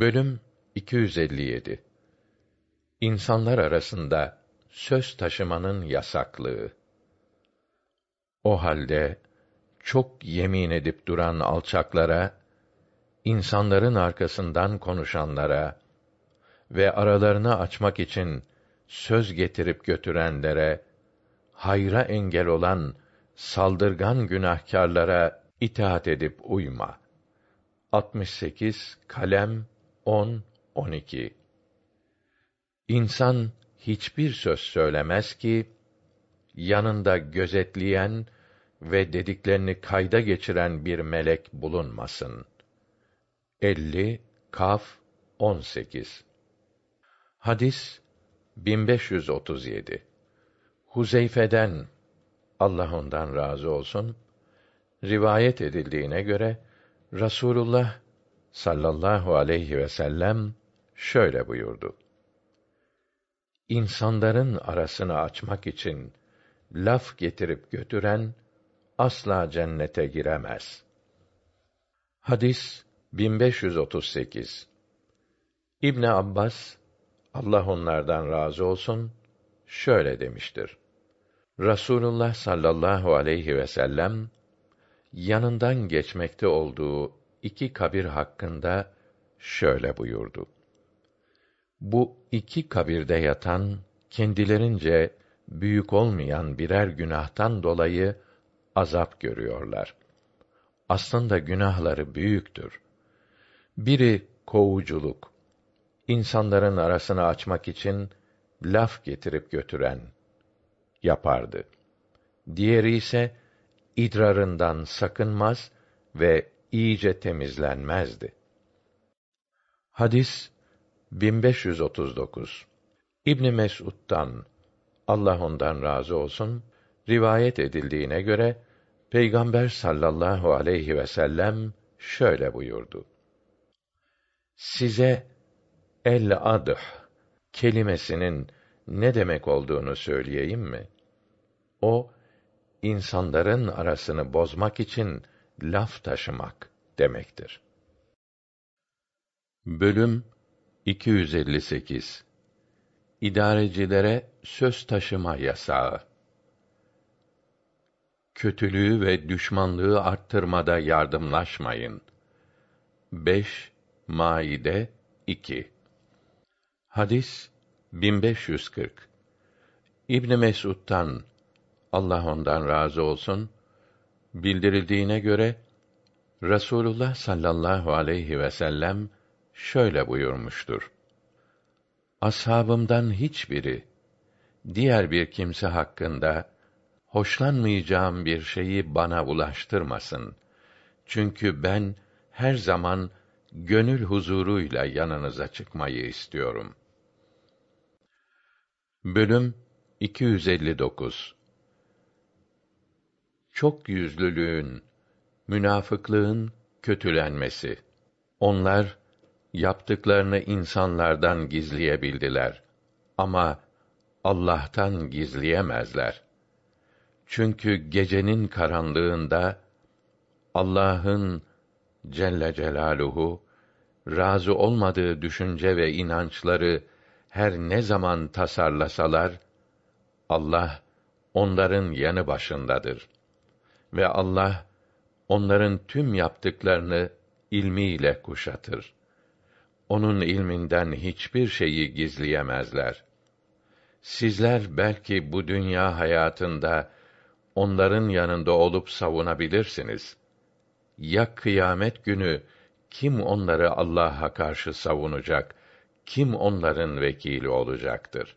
Bölüm 257 İnsanlar arasında söz taşımanın yasaklığı. O halde çok yemin edip duran alçaklara, insanların arkasından konuşanlara ve aralarını açmak için söz getirip götürenlere, hayra engel olan saldırgan günahkarlara itaat edip uyma. 68 Kalem 10 12 İnsan hiçbir söz söylemez ki yanında gözetleyen ve dediklerini kayda geçiren bir melek bulunmasın. 50 Kaf 18 Hadis 1537 Huzeyfe'den Allah ondan razı olsun rivayet edildiğine göre Rasulullah sallallahu aleyhi ve sellem şöyle buyurdu. İnsanların arasını açmak için laf getirip götüren asla cennete giremez. Hadis 1538 İbn Abbas Allah onlardan razı olsun şöyle demiştir. Rasulullah sallallahu aleyhi ve sellem yanından geçmekte olduğu iki kabir hakkında şöyle buyurdu. Bu iki kabirde yatan kendilerince büyük olmayan birer günahtan dolayı azap görüyorlar. Aslında günahları büyüktür. Biri kovuculuk, insanların arasını açmak için laf getirip götüren yapardı. Diğeri ise idrarından sakınmaz ve iyice temizlenmezdi. Hadis 1539 İbn Mes'ud'dan Allah ondan razı olsun rivayet edildiğine göre Peygamber sallallahu aleyhi ve sellem şöyle buyurdu. Size el adıh kelimesinin ne demek olduğunu söyleyeyim mi? O insanların arasını bozmak için laf taşımak demektir. Bölüm 258 İdarecilere söz taşıma yasağı. Kötülüğü ve düşmanlığı arttırmada yardımlaşmayın. 5 Maide 2 Hadis 1540 İbn Mesud'dan Allah ondan razı olsun bildirildiğine göre Rasulullah sallallahu aleyhi ve sellem şöyle buyurmuştur. Ashabımdan hiçbiri diğer bir kimse hakkında hoşlanmayacağım bir şeyi bana ulaştırmasın. Çünkü ben her zaman gönül huzuruyla yanınıza çıkmayı istiyorum. Bölüm 259 Çok yüzlülüğün, münafıklığın kötülenmesi. Onlar yaptıklarını insanlardan gizleyebildiler ama Allah'tan gizleyemezler. Çünkü gecenin karanlığında Allah'ın Celle Celaluhu razı olmadığı düşünce ve inançları her ne zaman tasarlasalar Allah onların yanı başındadır ve Allah onların tüm yaptıklarını ilmiyle kuşatır. Onun ilminden hiçbir şeyi gizleyemezler. Sizler belki bu dünya hayatında onların yanında olup savunabilirsiniz. Ya kıyamet günü kim onları Allah'a karşı savunacak? Kim onların vekili olacaktır?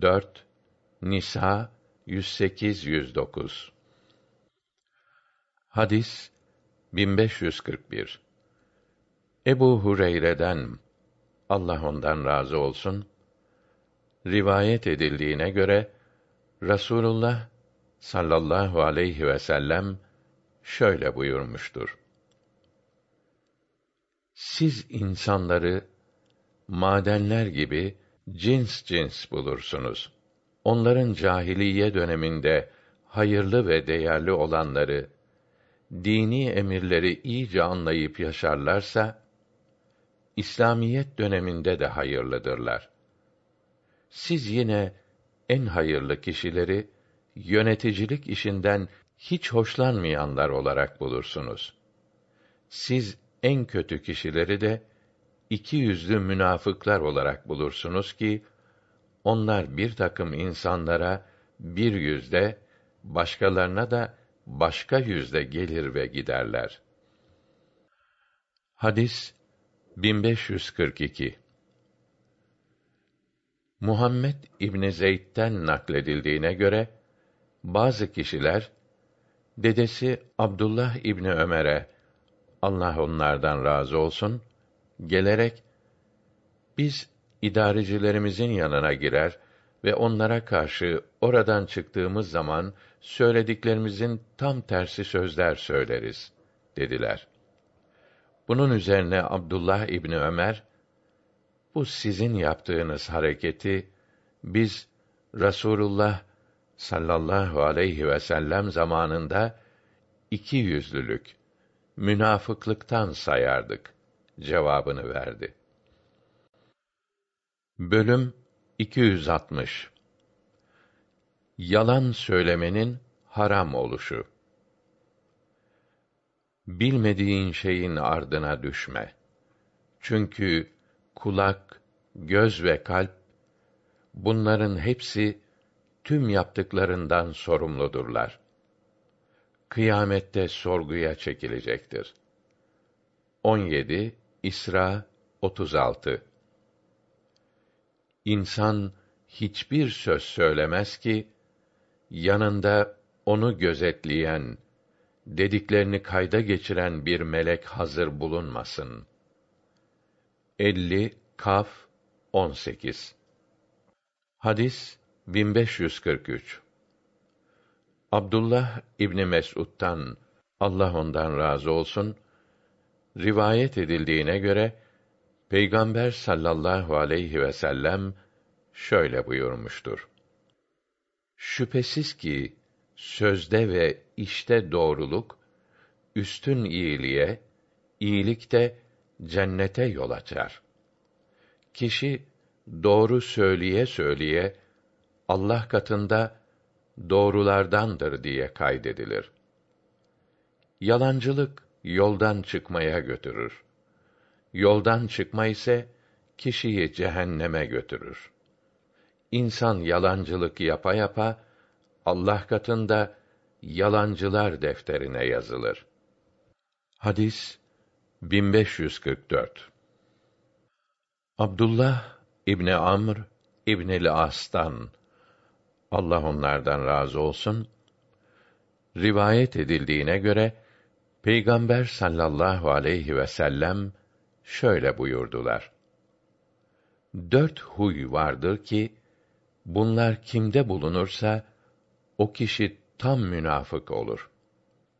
4 Nisa 108 109 Hadis 1541 Ebu Hureyre'den Allah ondan razı olsun rivayet edildiğine göre Rasulullah sallallahu aleyhi ve sellem şöyle buyurmuştur. Siz insanları madenler gibi cins cins bulursunuz. Onların cahiliye döneminde hayırlı ve değerli olanları dini emirleri iyice anlayıp yaşarlarsa İslamiyet döneminde de hayırlıdırlar. Siz yine en hayırlı kişileri yöneticilik işinden hiç hoşlanmayanlar olarak bulursunuz. Siz en kötü kişileri de iki yüzlü münafıklar olarak bulursunuz ki onlar bir takım insanlara bir yüzde başkalarına da başka yüzde gelir ve giderler. Hadis 1542 Muhammed İbni Zeyd'den nakledildiğine göre bazı kişiler dedesi Abdullah İbni Ömer'e Allah onlardan razı olsun gelerek biz idarecilerimizin yanına girer ve onlara karşı oradan çıktığımız zaman söylediklerimizin tam tersi sözler söyleriz dediler. Bunun üzerine Abdullah İbni Ömer bu sizin yaptığınız hareketi biz Rasulullah sallallahu aleyhi ve sellem zamanında iki yüzlülük, münafıklıktan sayardık cevabını verdi. Bölüm 260 Yalan söylemenin haram oluşu. Bilmediğin şeyin ardına düşme. Çünkü kulak, göz ve kalp bunların hepsi tüm yaptıklarından sorumludurlar. Kıyamette sorguya çekilecektir. 17 İsra 36 İnsan hiçbir söz söylemez ki yanında onu gözetleyen, dediklerini kayda geçiren bir melek hazır bulunmasın. 50 Kaf 18 Hadis 1543 Abdullah İbni Mes'ud'dan Allah ondan razı olsun rivayet edildiğine göre Peygamber sallallahu aleyhi ve sellem şöyle buyurmuştur. Şüphesiz ki sözde ve işte doğruluk üstün iyiliğe, iyilik de cennete yol açar. Kişi doğru söyleye söyleye Allah katında doğrulardandır diye kaydedilir. Yalancılık yoldan çıkmaya götürür. Yoldan çıkma ise kişiyi cehenneme götürür. İnsan yalancılık yapa yapa Allah katında yalancılar defterine yazılır. Hadis 1544 Abdullah İbni Amr İbni As'tan Allah onlardan razı olsun rivayet edildiğine göre Peygamber sallallahu aleyhi ve sellem şöyle buyurdular. Dört huy vardır ki, bunlar kimde bulunursa, o kişi tam münafık olur.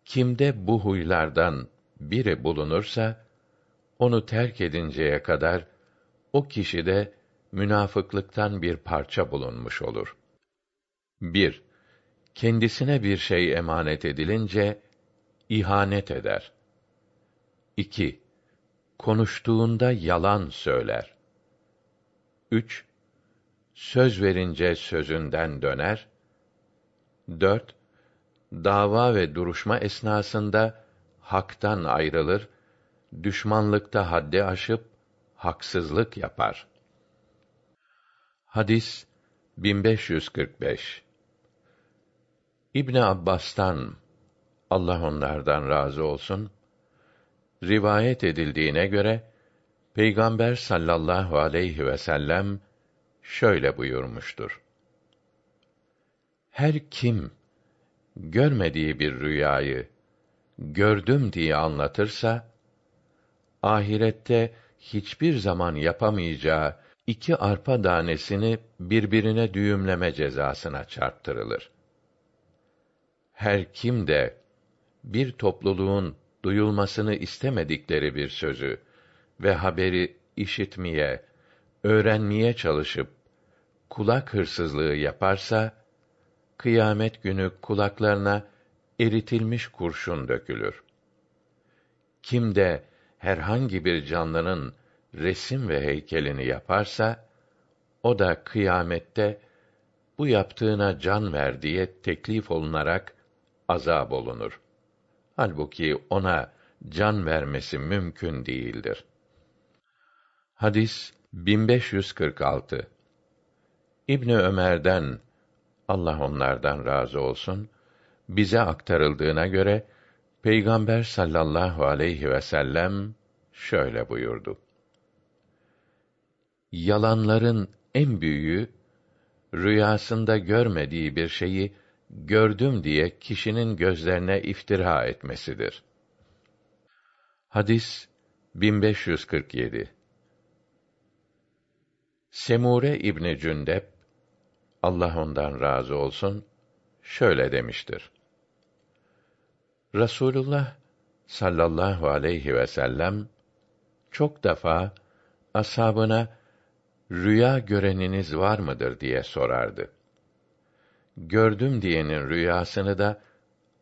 Kimde bu huylardan biri bulunursa, onu terk edinceye kadar, o kişide münafıklıktan bir parça bulunmuş olur. 1. Kendisine bir şey emanet edilince, ihanet eder. 2 konuştuğunda yalan söyler. 3. Söz verince sözünden döner. 4. Dava ve duruşma esnasında haktan ayrılır, düşmanlıkta haddi aşıp haksızlık yapar. Hadis 1545 İbn Abbas'tan Allah onlardan razı olsun rivayet edildiğine göre Peygamber sallallahu aleyhi ve sellem şöyle buyurmuştur. Her kim görmediği bir rüyayı gördüm diye anlatırsa ahirette hiçbir zaman yapamayacağı iki arpa danesini birbirine düğümleme cezasına çarptırılır. Her kim de bir topluluğun duyulmasını istemedikleri bir sözü ve haberi işitmeye, öğrenmeye çalışıp kulak hırsızlığı yaparsa kıyamet günü kulaklarına eritilmiş kurşun dökülür. Kim de herhangi bir canlının resim ve heykelini yaparsa o da kıyamette bu yaptığına can ver diye teklif olunarak azab olunur. Halbuki ona can vermesi mümkün değildir. Hadis 1546 İbni Ömer'den Allah onlardan razı olsun bize aktarıldığına göre Peygamber sallallahu aleyhi ve sellem şöyle buyurdu. Yalanların en büyüğü rüyasında görmediği bir şeyi gördüm diye kişinin gözlerine iftira etmesidir. Hadis 1547 Semure İbni Cündep Allah ondan razı olsun şöyle demiştir. Rasulullah sallallahu aleyhi ve sellem çok defa ashabına rüya göreniniz var mıdır diye sorardı. Gördüm diyenin rüyasını da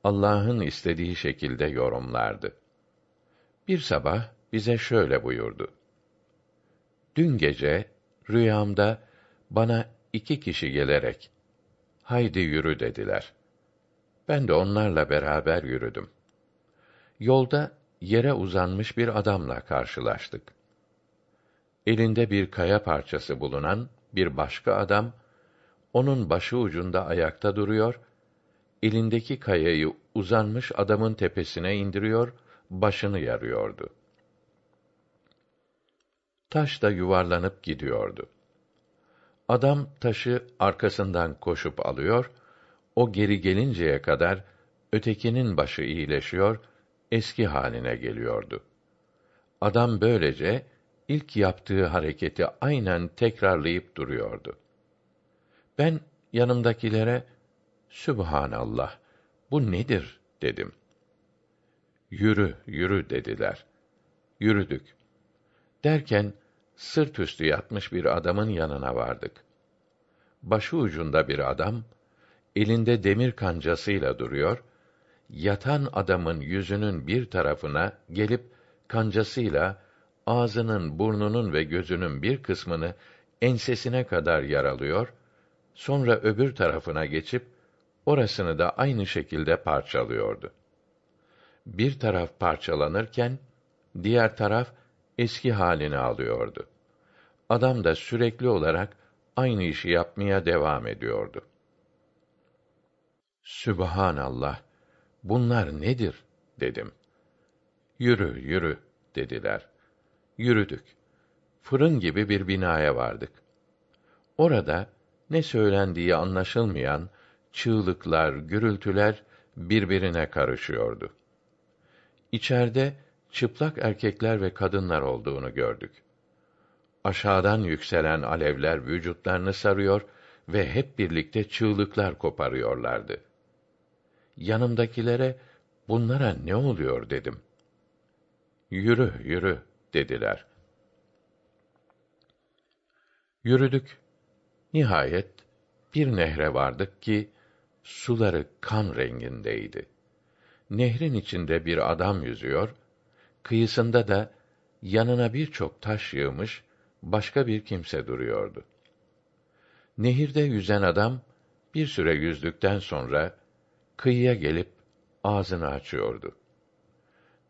Allah'ın istediği şekilde yorumlardı. Bir sabah bize şöyle buyurdu. Dün gece rüyamda bana iki kişi gelerek haydi yürü dediler. Ben de onlarla beraber yürüdüm. Yolda yere uzanmış bir adamla karşılaştık. Elinde bir kaya parçası bulunan bir başka adam onun başı ucunda ayakta duruyor, elindeki kayayı uzanmış adamın tepesine indiriyor, başını yarıyordu. Taş da yuvarlanıp gidiyordu. Adam taşı arkasından koşup alıyor, o geri gelinceye kadar ötekinin başı iyileşiyor, eski haline geliyordu. Adam böylece ilk yaptığı hareketi aynen tekrarlayıp duruyordu. Ben yanımdakilere Sübhanallah, bu nedir dedim. Yürü, yürü dediler. Yürüdük. Derken sırt üstü yatmış bir adamın yanına vardık. Başı ucunda bir adam, elinde demir kancasıyla duruyor, yatan adamın yüzünün bir tarafına gelip kancasıyla ağzının, burnunun ve gözünün bir kısmını ensesine kadar yaralıyor, sonra öbür tarafına geçip orasını da aynı şekilde parçalıyordu. Bir taraf parçalanırken diğer taraf eski halini alıyordu. Adam da sürekli olarak aynı işi yapmaya devam ediyordu. Sübhanallah. Bunlar nedir dedim. Yürü, yürü dediler. Yürüdük. Fırın gibi bir binaya vardık. Orada ne söylendiği anlaşılmayan çığlıklar, gürültüler birbirine karışıyordu. İçeride çıplak erkekler ve kadınlar olduğunu gördük. Aşağıdan yükselen alevler vücutlarını sarıyor ve hep birlikte çığlıklar koparıyorlardı. Yanımdakilere bunlara ne oluyor dedim. Yürü, yürü dediler. Yürüdük. Nihayet bir nehre vardık ki suları kan rengindeydi. Nehrin içinde bir adam yüzüyor, kıyısında da yanına birçok taş yığmış başka bir kimse duruyordu. Nehirde yüzen adam bir süre yüzdükten sonra kıyıya gelip ağzını açıyordu.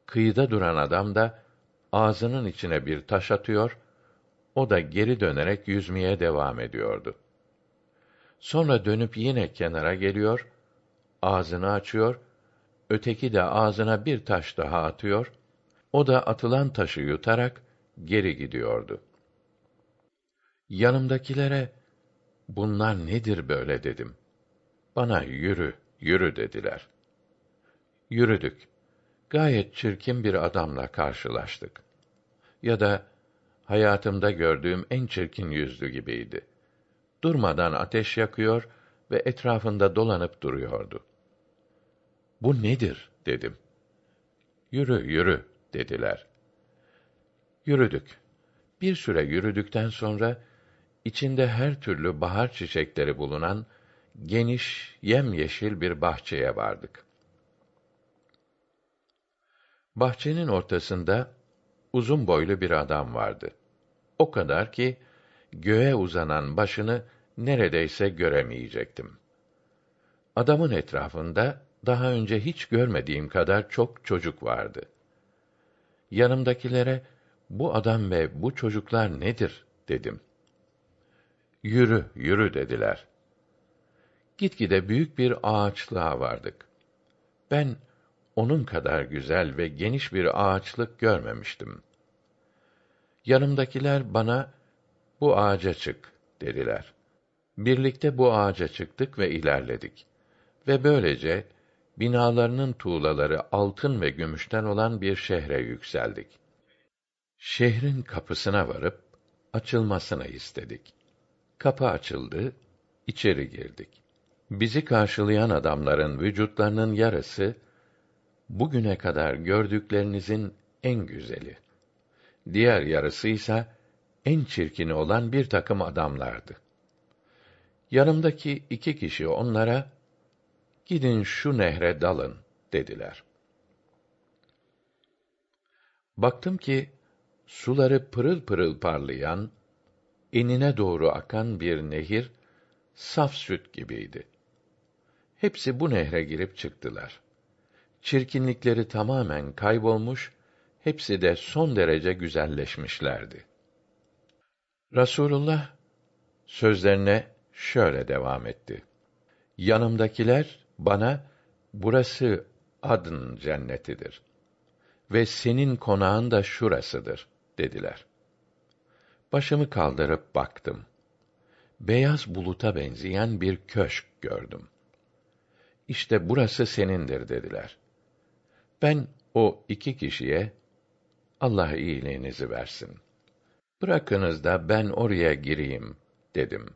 Kıyıda duran adam da ağzının içine bir taş atıyor, o da geri dönerek yüzmeye devam ediyordu. Sonra dönüp yine kenara geliyor, ağzını açıyor, öteki de ağzına bir taş daha atıyor, o da atılan taşı yutarak geri gidiyordu. Yanımdakilere, bunlar nedir böyle dedim. Bana yürü, yürü dediler. Yürüdük. Gayet çirkin bir adamla karşılaştık. Ya da hayatımda gördüğüm en çirkin yüzlü gibiydi. Durmadan ateş yakıyor ve etrafında dolanıp duruyordu. Bu nedir dedim. Yürü, yürü dediler. Yürüdük. Bir süre yürüdükten sonra içinde her türlü bahar çiçekleri bulunan geniş, yemyeşil bir bahçeye vardık. Bahçenin ortasında uzun boylu bir adam vardı. O kadar ki göğe uzanan başını neredeyse göremeyecektim. Adamın etrafında daha önce hiç görmediğim kadar çok çocuk vardı. Yanımdakilere bu adam ve bu çocuklar nedir dedim. Yürü, yürü dediler. Gitgide büyük bir ağaçlığa vardık. Ben onun kadar güzel ve geniş bir ağaçlık görmemiştim. Yanımdakiler bana bu ağaca çık dediler. Birlikte bu ağaca çıktık ve ilerledik. Ve böylece binalarının tuğlaları altın ve gümüşten olan bir şehre yükseldik. Şehrin kapısına varıp açılmasını istedik. Kapı açıldı, içeri girdik. Bizi karşılayan adamların vücutlarının yarısı bugüne kadar gördüklerinizin en güzeli. Diğer yarısı ise en çirkini olan bir takım adamlardı. Yanımdaki iki kişi onlara gidin şu nehre dalın dediler. Baktım ki suları pırıl pırıl parlayan, enine doğru akan bir nehir saf süt gibiydi. Hepsi bu nehre girip çıktılar. Çirkinlikleri tamamen kaybolmuş, hepsi de son derece güzelleşmişlerdi. Rasulullah sözlerine şöyle devam etti. Yanımdakiler bana burası adın cennetidir ve senin konağın da şurasıdır dediler. Başımı kaldırıp baktım. Beyaz buluta benzeyen bir köşk gördüm. İşte burası senindir dediler. Ben o iki kişiye Allah iyiliğinizi versin. Bırakınız da ben oraya gireyim dedim.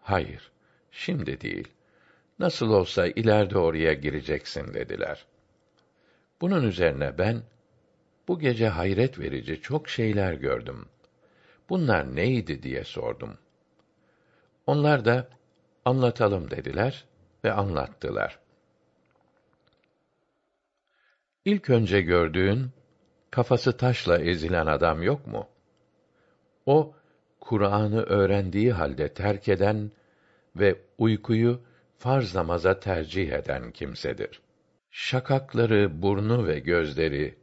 Hayır, şimdi değil. Nasıl olsa ileride oraya gireceksin dediler. Bunun üzerine ben bu gece hayret verici çok şeyler gördüm. Bunlar neydi diye sordum. Onlar da anlatalım dediler ve anlattılar. İlk önce gördüğün kafası taşla ezilen adam yok mu? O Kur'an'ı öğrendiği halde terk eden ve uykuyu farz namaza tercih eden kimsedir. Şakakları, burnu ve gözleri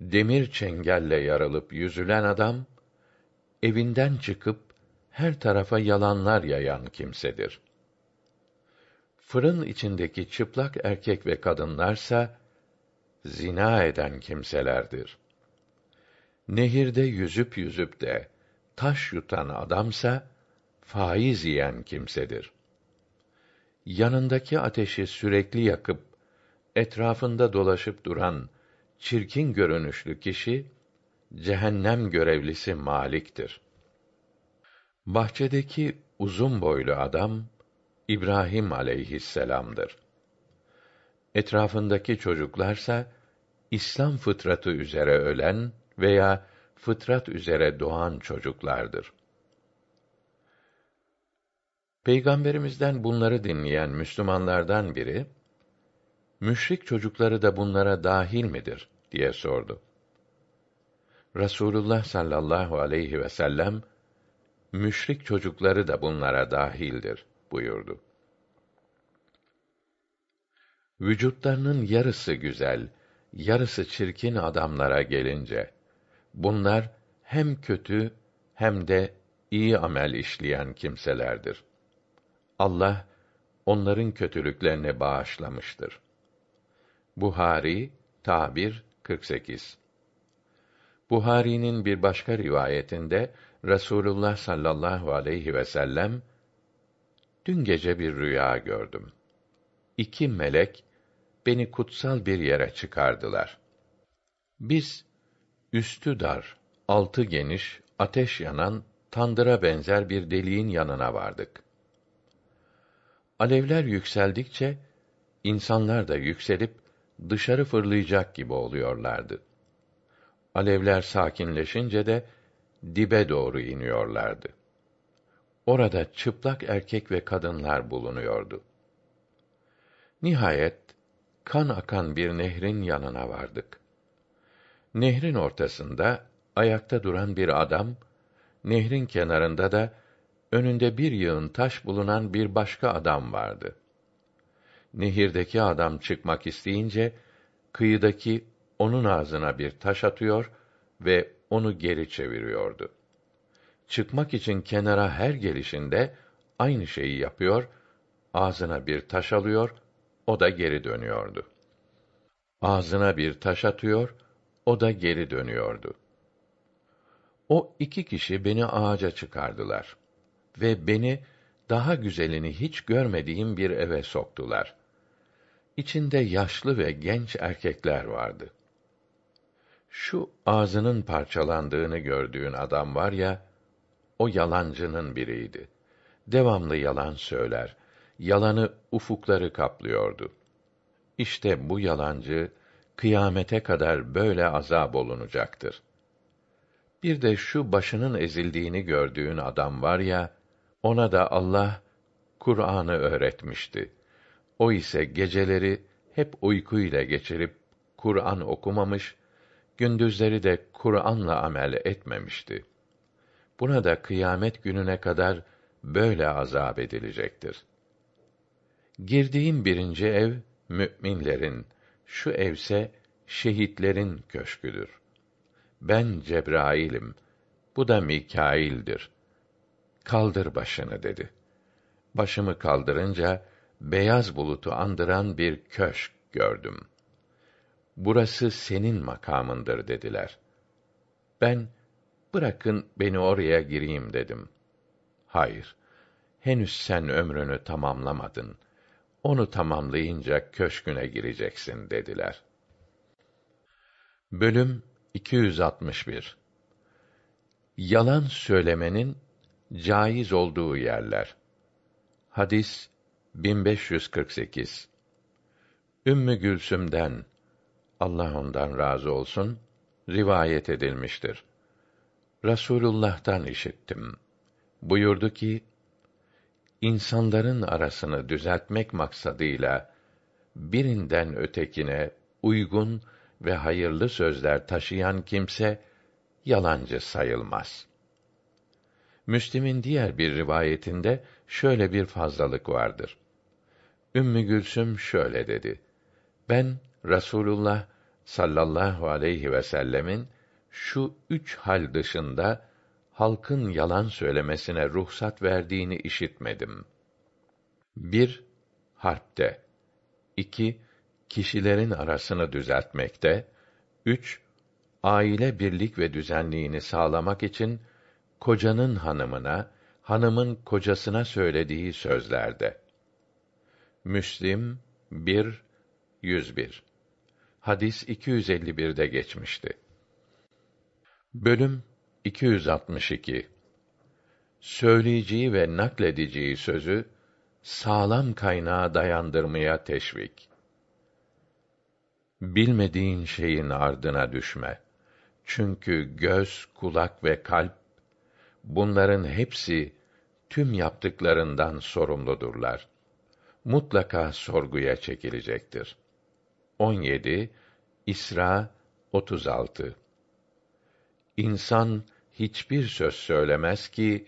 demir çengelle yarılıp yüzülen adam evinden çıkıp her tarafa yalanlar yayan kimsedir. Fırın içindeki çıplak erkek ve kadınlarsa zina eden kimselerdir. Nehirde yüzüp yüzüp de taş yutan adamsa faiz yiyen kimsedir. Yanındaki ateşi sürekli yakıp etrafında dolaşıp duran çirkin görünüşlü kişi cehennem görevlisi Malik'tir. Bahçedeki uzun boylu adam İbrahim aleyhisselam'dır. Etrafındaki çocuklarsa İslam fıtratı üzere ölen veya fıtrat üzere doğan çocuklardır. Peygamberimizden bunları dinleyen Müslümanlardan biri, müşrik çocukları da bunlara dahil midir diye sordu. Rasulullah sallallahu aleyhi ve sellem müşrik çocukları da bunlara dahildir buyurdu. Vücutlarının yarısı güzel, yarısı çirkin adamlara gelince bunlar hem kötü hem de iyi amel işleyen kimselerdir. Allah onların kötülüklerini bağışlamıştır. Buhari Tabir 48 Buhari'nin bir başka rivayetinde Resulullah sallallahu aleyhi ve sellem dün gece bir rüya gördüm. İki melek beni kutsal bir yere çıkardılar. Biz üstü dar, altı geniş, ateş yanan tandıra benzer bir deliğin yanına vardık. Alevler yükseldikçe insanlar da yükselip dışarı fırlayacak gibi oluyorlardı. Alevler sakinleşince de dibe doğru iniyorlardı. Orada çıplak erkek ve kadınlar bulunuyordu. Nihayet kan akan bir nehrin yanına vardık. Nehrin ortasında ayakta duran bir adam Nehrin kenarında da önünde bir yığın taş bulunan bir başka adam vardı. Nehirdeki adam çıkmak isteyince kıyıdaki onun ağzına bir taş atıyor ve onu geri çeviriyordu. Çıkmak için kenara her gelişinde aynı şeyi yapıyor, ağzına bir taş alıyor, o da geri dönüyordu. Ağzına bir taş atıyor, o da geri dönüyordu. O iki kişi beni ağaca çıkardılar ve beni daha güzelini hiç görmediğim bir eve soktular. İçinde yaşlı ve genç erkekler vardı. Şu ağzının parçalandığını gördüğün adam var ya, o yalancının biriydi. Devamlı yalan söyler. Yalanı ufukları kaplıyordu. İşte bu yalancı kıyamete kadar böyle azab olunacaktır. Bir de şu başının ezildiğini gördüğün adam var ya, ona da Allah Kur'an'ı öğretmişti. O ise geceleri hep uykuyla geçirip Kur'an okumamış, gündüzleri de Kur'an'la amel etmemişti. Buna da kıyamet gününe kadar böyle azap edilecektir. Girdiğim birinci ev müminlerin, şu evse şehitlerin köşküdür. Ben Cebrail'im, bu da Mikail'dir. Kaldır başını dedi. Başımı kaldırınca beyaz bulutu andıran bir köşk gördüm. Burası senin makamındır dediler. Ben bırakın beni oraya gireyim dedim. Hayır. Henüz sen ömrünü tamamlamadın. Onu tamamlayınca köşküne gireceksin dediler. Bölüm 261 Yalan söylemenin caiz olduğu yerler. Hadis 1548 Ümmü Gülsüm'den Allah ondan razı olsun rivayet edilmiştir. Rasulullah'tan işittim. Buyurdu ki: İnsanların arasını düzeltmek maksadıyla birinden ötekine uygun ve hayırlı sözler taşıyan kimse yalancı sayılmaz. Müslim'in diğer bir rivayetinde şöyle bir fazlalık vardır. Ümmü Gülsüm şöyle dedi: Ben Rasulullah sallallahu aleyhi ve sellemin şu üç hal dışında halkın yalan söylemesine ruhsat verdiğini işitmedim. Bir, harpte. iki kişilerin arasını düzeltmekte. Üç, aile birlik ve düzenliğini sağlamak için kocanın hanımına, hanımın kocasına söylediği sözlerde. Müslim 1 101 Hadis 251'de geçmişti. Bölüm 262 Söyleyeceği ve nakledeceği sözü sağlam kaynağa dayandırmaya teşvik. Bilmediğin şeyin ardına düşme. Çünkü göz, kulak ve kalp bunların hepsi tüm yaptıklarından sorumludurlar. Mutlaka sorguya çekilecektir. 17 İsra 36 İnsan hiçbir söz söylemez ki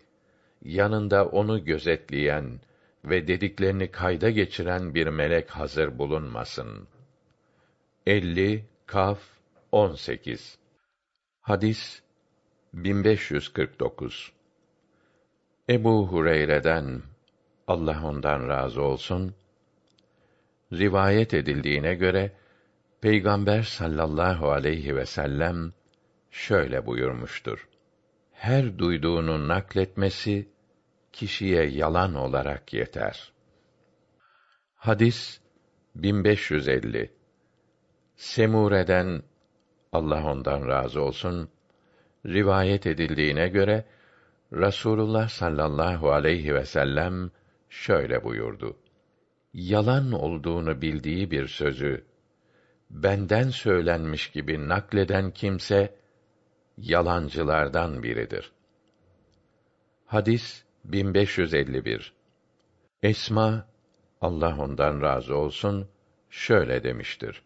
yanında onu gözetleyen ve dediklerini kayda geçiren bir melek hazır bulunmasın. 50 Kaf 18 Hadis 1549 Ebu Hureyre'den Allah ondan razı olsun rivayet edildiğine göre Peygamber sallallahu aleyhi ve sellem şöyle buyurmuştur. Her duyduğunu nakletmesi kişiye yalan olarak yeter. Hadis 1550 Semure'den Allah ondan razı olsun rivayet edildiğine göre Rasulullah sallallahu aleyhi ve sellem şöyle buyurdu. Yalan olduğunu bildiği bir sözü benden söylenmiş gibi nakleden kimse yalancılardan biridir. Hadis 1551 Esma Allah ondan razı olsun şöyle demiştir.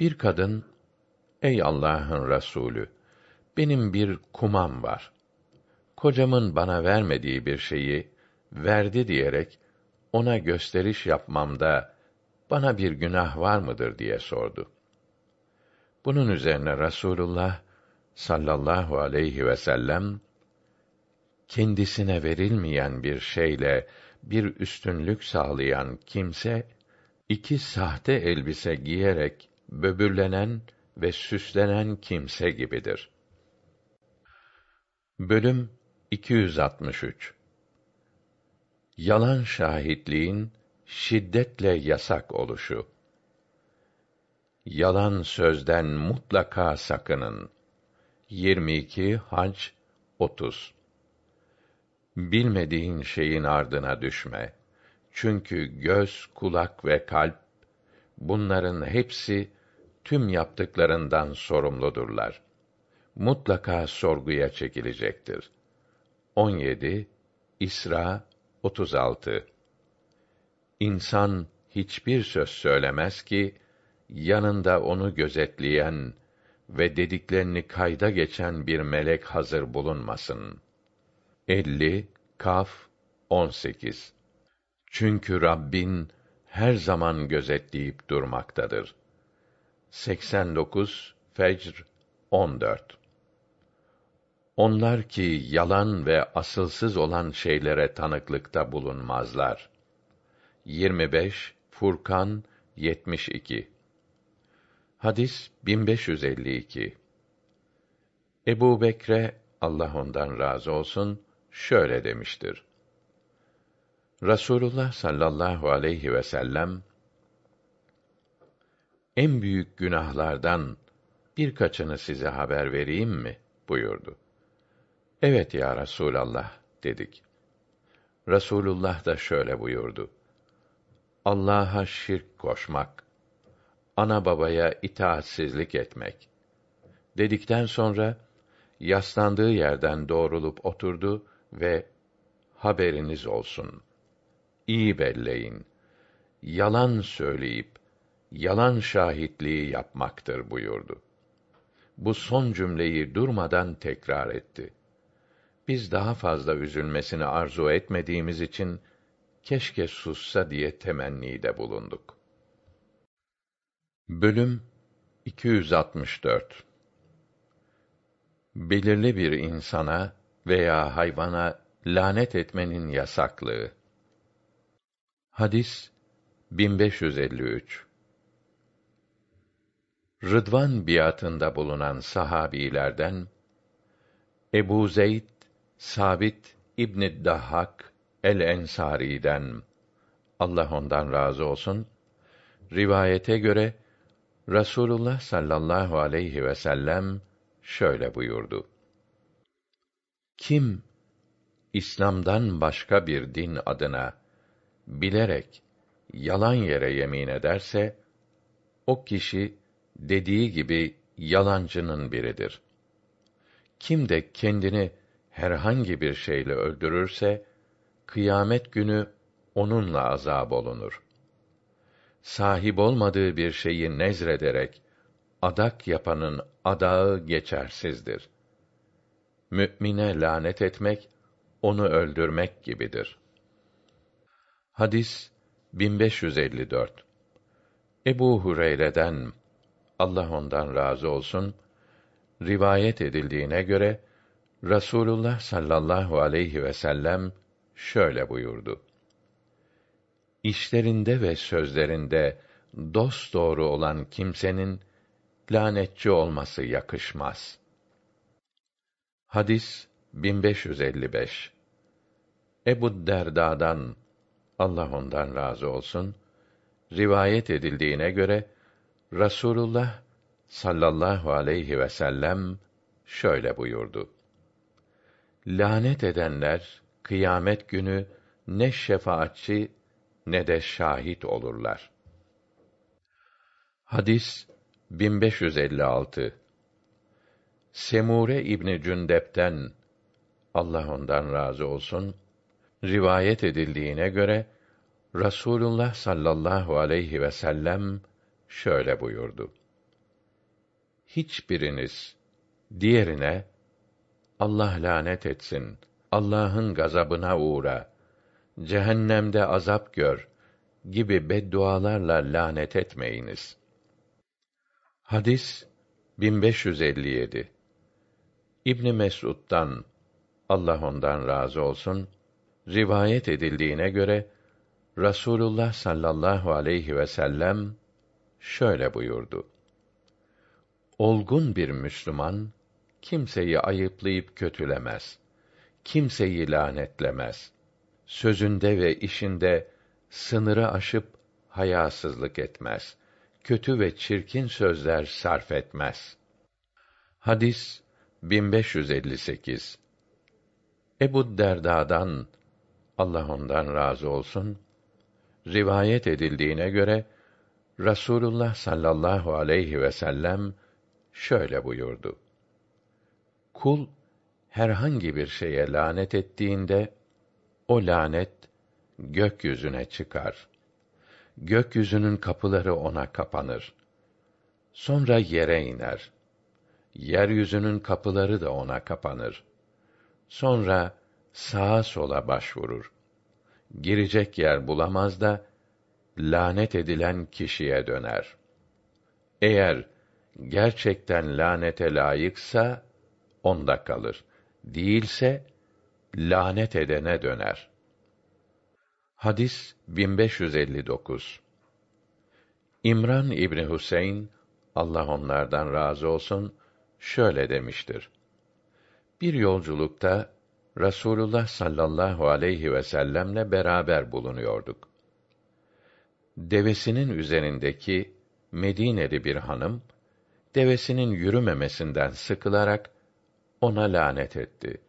Bir kadın Ey Allah'ın Resulü benim bir kumam var. kocamın bana vermediği bir şeyi verdi diyerek ona gösteriş yapmamda bana bir günah var mıdır diye sordu. Bunun üzerine Rasulullah sallallahu aleyhi ve sellem kendisine verilmeyen bir şeyle bir üstünlük sağlayan kimse iki sahte elbise giyerek böbürlenen ve süslenen kimse gibidir. Bölüm 263 Yalan şahitliğin şiddetle yasak oluşu. Yalan sözden mutlaka sakının. 22 Hac 30 Bilmediğin şeyin ardına düşme. Çünkü göz, kulak ve kalp bunların hepsi tüm yaptıklarından sorumludurlar. Mutlaka sorguya çekilecektir. 17 İsra 36 İnsan hiçbir söz söylemez ki yanında onu gözetleyen ve dediklerini kayda geçen bir melek hazır bulunmasın. 50 Kaf 18 Çünkü Rabbin her zaman gözetleyip durmaktadır. 89 Fecr 14 Onlar ki yalan ve asılsız olan şeylere tanıklıkta bulunmazlar. 25 Furkan 72 Hadis 1552 Ebu Bekre Allah ondan razı olsun şöyle demiştir. Rasulullah sallallahu aleyhi ve sellem en büyük günahlardan birkaçını size haber vereyim mi buyurdu. Evet ya Resulallah dedik. Rasulullah da şöyle buyurdu. Allah'a şirk koşmak, ana babaya itaatsizlik etmek. Dedikten sonra yaslandığı yerden doğrulup oturdu ve haberiniz olsun. İyi belleyin. Yalan söyleyip yalan şahitliği yapmaktır buyurdu. Bu son cümleyi durmadan tekrar etti. Biz daha fazla üzülmesini arzu etmediğimiz için keşke sussa diye temennide bulunduk. Bölüm 264 Belirli bir insana veya hayvana lanet etmenin yasaklığı. Hadis 1553 Rıdvan biatında bulunan sahabilerden Ebu Zeyd Sabit İbn Dahhak el-Ensari'den Allah ondan razı olsun rivayete göre Rasulullah sallallahu aleyhi ve sellem şöyle buyurdu. Kim İslam'dan başka bir din adına bilerek yalan yere yemin ederse o kişi dediği gibi yalancının biridir. Kim de kendini herhangi bir şeyle öldürürse kıyamet günü onunla azab olunur. Sahip olmadığı bir şeyi nezrederek adak yapanın adağı geçersizdir. Mü'mine lanet etmek onu öldürmek gibidir. Hadis 1554 Ebu Hureyre'den Allah ondan razı olsun rivayet edildiğine göre Rasulullah sallallahu aleyhi ve sellem şöyle buyurdu. İşlerinde ve sözlerinde dost doğru olan kimsenin lanetçi olması yakışmaz. Hadis 1555 Ebu Derda'dan Allah ondan razı olsun rivayet edildiğine göre Rasulullah sallallahu aleyhi ve sellem şöyle buyurdu. Lanet edenler kıyamet günü ne şefaatçi ne de şahit olurlar. Hadis 1556 Semure İbni Cündep'ten Allah ondan razı olsun rivayet edildiğine göre Rasulullah sallallahu aleyhi ve sellem şöyle buyurdu. Hiçbiriniz diğerine Allah lanet etsin. Allah'ın gazabına uğra. Cehennemde azap gör gibi beddualarla lanet etmeyiniz. Hadis 1557 İbn Mesud'dan Allah ondan razı olsun rivayet edildiğine göre Rasulullah sallallahu aleyhi ve sellem şöyle buyurdu. Olgun bir Müslüman kimseyi ayıplayıp kötülemez. Kimseyi lanetlemez. Sözünde ve işinde sınırı aşıp hayasızlık etmez. Kötü ve çirkin sözler sarf etmez. Hadis 1558 Ebu Derda'dan Allah ondan razı olsun rivayet edildiğine göre Rasulullah sallallahu aleyhi ve sellem şöyle buyurdu. Kul herhangi bir şeye lanet ettiğinde o lanet gökyüzüne çıkar. Gökyüzünün kapıları ona kapanır. Sonra yere iner. Yeryüzünün kapıları da ona kapanır. Sonra sağa sola başvurur. Girecek yer bulamaz da lanet edilen kişiye döner. Eğer gerçekten lanete layıksa onda kalır. Değilse lanet edene döner. Hadis 1559. İmran İbni Hüseyin Allah onlardan razı olsun şöyle demiştir. Bir yolculukta Rasulullah sallallahu aleyhi ve sellemle beraber bulunuyorduk. Devesinin üzerindeki Medineli bir hanım devesinin yürümemesinden sıkılarak ona lanet etti.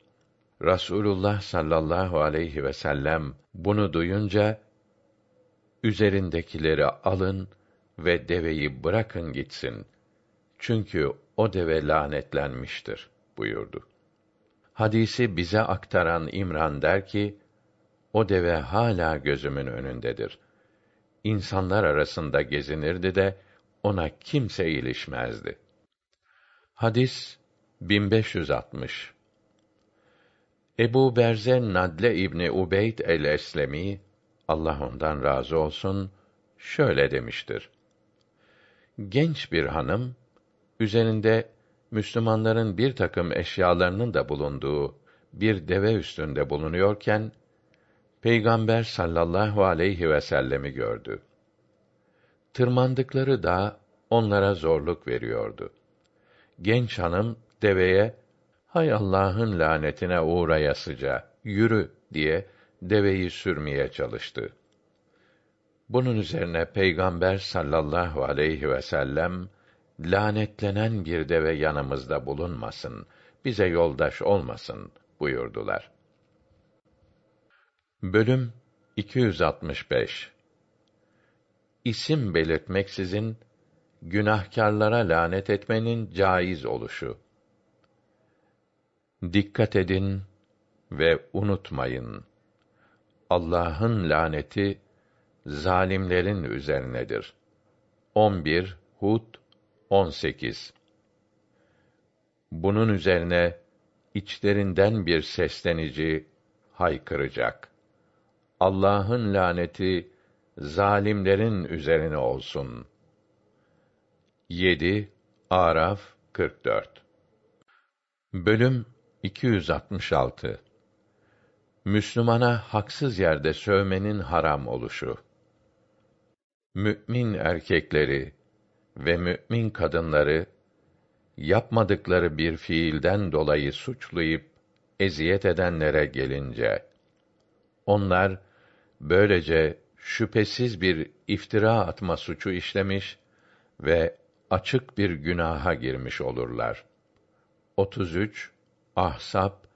Rasulullah sallallahu aleyhi ve sellem bunu duyunca üzerindekileri alın ve deveyi bırakın gitsin. Çünkü o deve lanetlenmiştir buyurdu. Hadisi bize aktaran İmran der ki, o deve hala gözümün önündedir. İnsanlar arasında gezinirdi de ona kimse ilişmezdi. Hadis 1560 Ebu Berze Nadle İbni Ubeyd el-Eslemi Allah ondan razı olsun şöyle demiştir. Genç bir hanım üzerinde Müslümanların bir takım eşyalarının da bulunduğu bir deve üstünde bulunuyorken Peygamber sallallahu aleyhi ve sellemi gördü. Tırmandıkları da onlara zorluk veriyordu. Genç hanım deveye hay Allah'ın lanetine uğrayasıca yürü diye deveyi sürmeye çalıştı. Bunun üzerine Peygamber sallallahu aleyhi ve sellem lanetlenen bir deve yanımızda bulunmasın, bize yoldaş olmasın buyurdular. Bölüm 265 İsim belirtmeksizin günahkarlara lanet etmenin caiz oluşu. Dikkat edin ve unutmayın. Allah'ın laneti zalimlerin üzerinedir. 11 Hud 18 Bunun üzerine içlerinden bir seslenici haykıracak. Allah'ın laneti zalimlerin üzerine olsun. 7 Araf 44 Bölüm 266 Müslümana haksız yerde sövmenin haram oluşu. Mümin erkekleri ve mümin kadınları yapmadıkları bir fiilden dolayı suçlayıp eziyet edenlere gelince onlar böylece şüphesiz bir iftira atma suçu işlemiş ve açık bir günaha girmiş olurlar. 33 Ahsap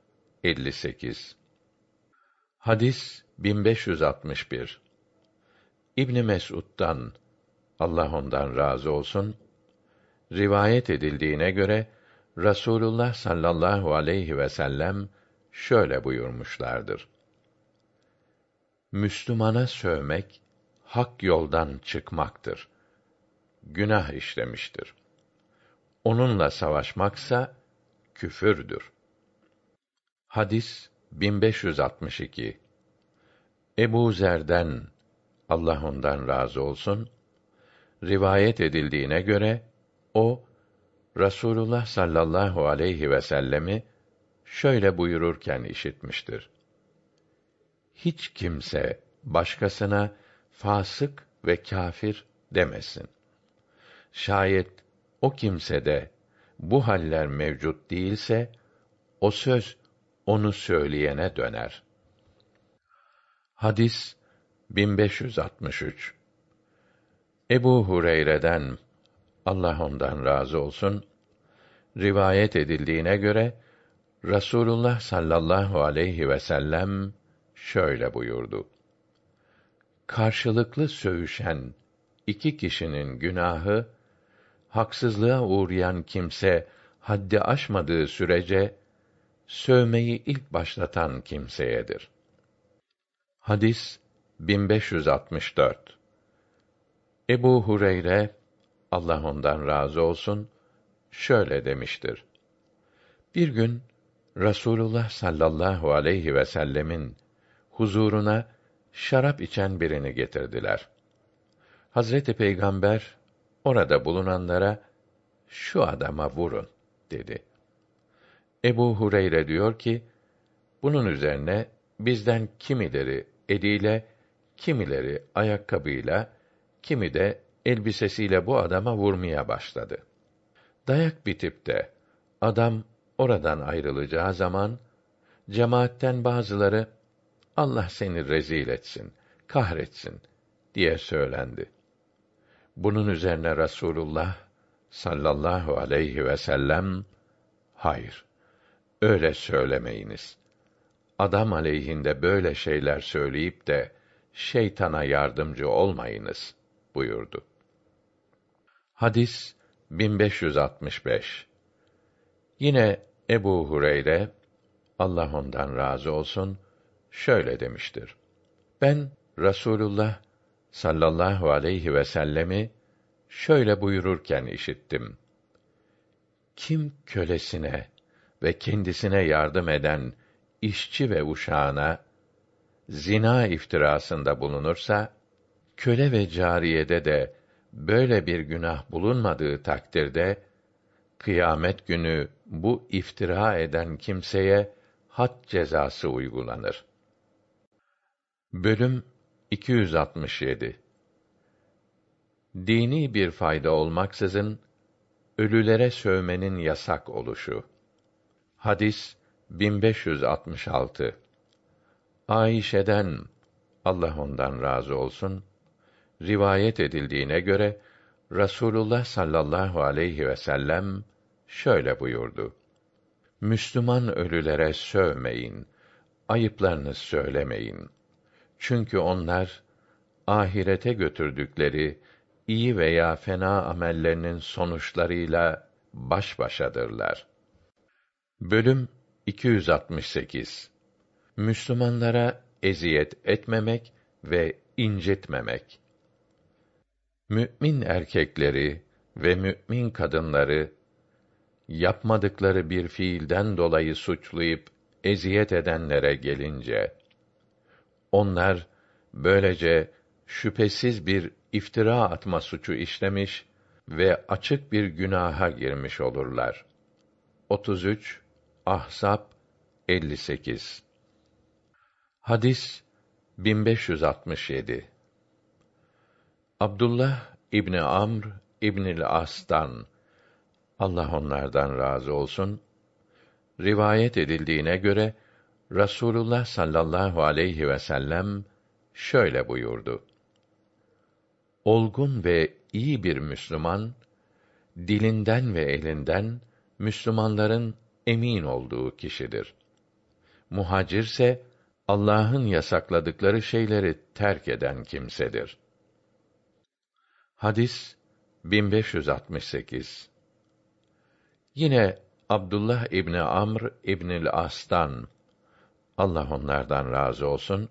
58 Hadis 1561 İbn Mesud'dan Allah ondan razı olsun rivayet edildiğine göre Rasulullah sallallahu aleyhi ve sellem şöyle buyurmuşlardır. Müslümana sövmek hak yoldan çıkmaktır. Günah işlemiştir. Onunla savaşmaksa küfürdür. Hadis 1562 Ebu Zer'den Allah ondan razı olsun rivayet edildiğine göre o Rasulullah sallallahu aleyhi ve sellemi şöyle buyururken işitmiştir. Hiç kimse başkasına fasık ve kâfir demesin. Şayet o kimsede bu haller mevcut değilse o söz onu söyleyene döner. Hadis 1563 Ebu Hureyre'den Allah ondan razı olsun rivayet edildiğine göre Rasulullah sallallahu aleyhi ve sellem şöyle buyurdu. Karşılıklı söğüşen iki kişinin günahı haksızlığa uğrayan kimse haddi aşmadığı sürece sövmeyi ilk başlatan kimseyedir. Hadis 1564 Ebu Hureyre Allah ondan razı olsun şöyle demiştir. Bir gün Rasulullah sallallahu aleyhi ve sellemin huzuruna şarap içen birini getirdiler. Hazreti Peygamber orada bulunanlara şu adama vurun dedi. Ebu Hureyre diyor ki, bunun üzerine bizden kimileri eliyle, kimileri ayakkabıyla, kimi de elbisesiyle bu adama vurmaya başladı. Dayak bitip de adam oradan ayrılacağı zaman cemaatten bazıları Allah seni rezil etsin, kahretsin diye söylendi. Bunun üzerine Rasulullah sallallahu aleyhi ve sellem hayır öyle söylemeyiniz. Adam aleyhinde böyle şeyler söyleyip de şeytana yardımcı olmayınız buyurdu. Hadis 1565 Yine Ebu Hureyre Allah ondan razı olsun şöyle demiştir. Ben Rasulullah sallallahu aleyhi ve sellemi şöyle buyururken işittim. Kim kölesine ve kendisine yardım eden işçi ve uşağına zina iftirasında bulunursa köle ve cariyede de böyle bir günah bulunmadığı takdirde kıyamet günü bu iftira eden kimseye had cezası uygulanır. Bölüm 267 Dini bir fayda olmaksızın ölülere sövmenin yasak oluşu. Hadis 1566 Ayşe'den Allah ondan razı olsun rivayet edildiğine göre Rasulullah sallallahu aleyhi ve sellem şöyle buyurdu. Müslüman ölülere sövmeyin, ayıplarını söylemeyin. Çünkü onlar ahirete götürdükleri iyi veya fena amellerinin sonuçlarıyla baş başadırlar. Bölüm 268 Müslümanlara eziyet etmemek ve incitmemek. Mü'min erkekleri ve mü'min kadınları yapmadıkları bir fiilden dolayı suçlayıp eziyet edenlere gelince onlar böylece şüphesiz bir iftira atma suçu işlemiş ve açık bir günaha girmiş olurlar. 33 Ahsap 58 Hadis 1567 Abdullah İbni Amr İbnül As'tan Allah onlardan razı olsun rivayet edildiğine göre Rasulullah sallallahu aleyhi ve sellem şöyle buyurdu. Olgun ve iyi bir Müslüman dilinden ve elinden Müslümanların emin olduğu kişidir. Muhacirse Allah'ın yasakladıkları şeyleri terk eden kimsedir. Hadis 1568 Yine Abdullah İbni Amr İbnül As'tan Allah onlardan razı olsun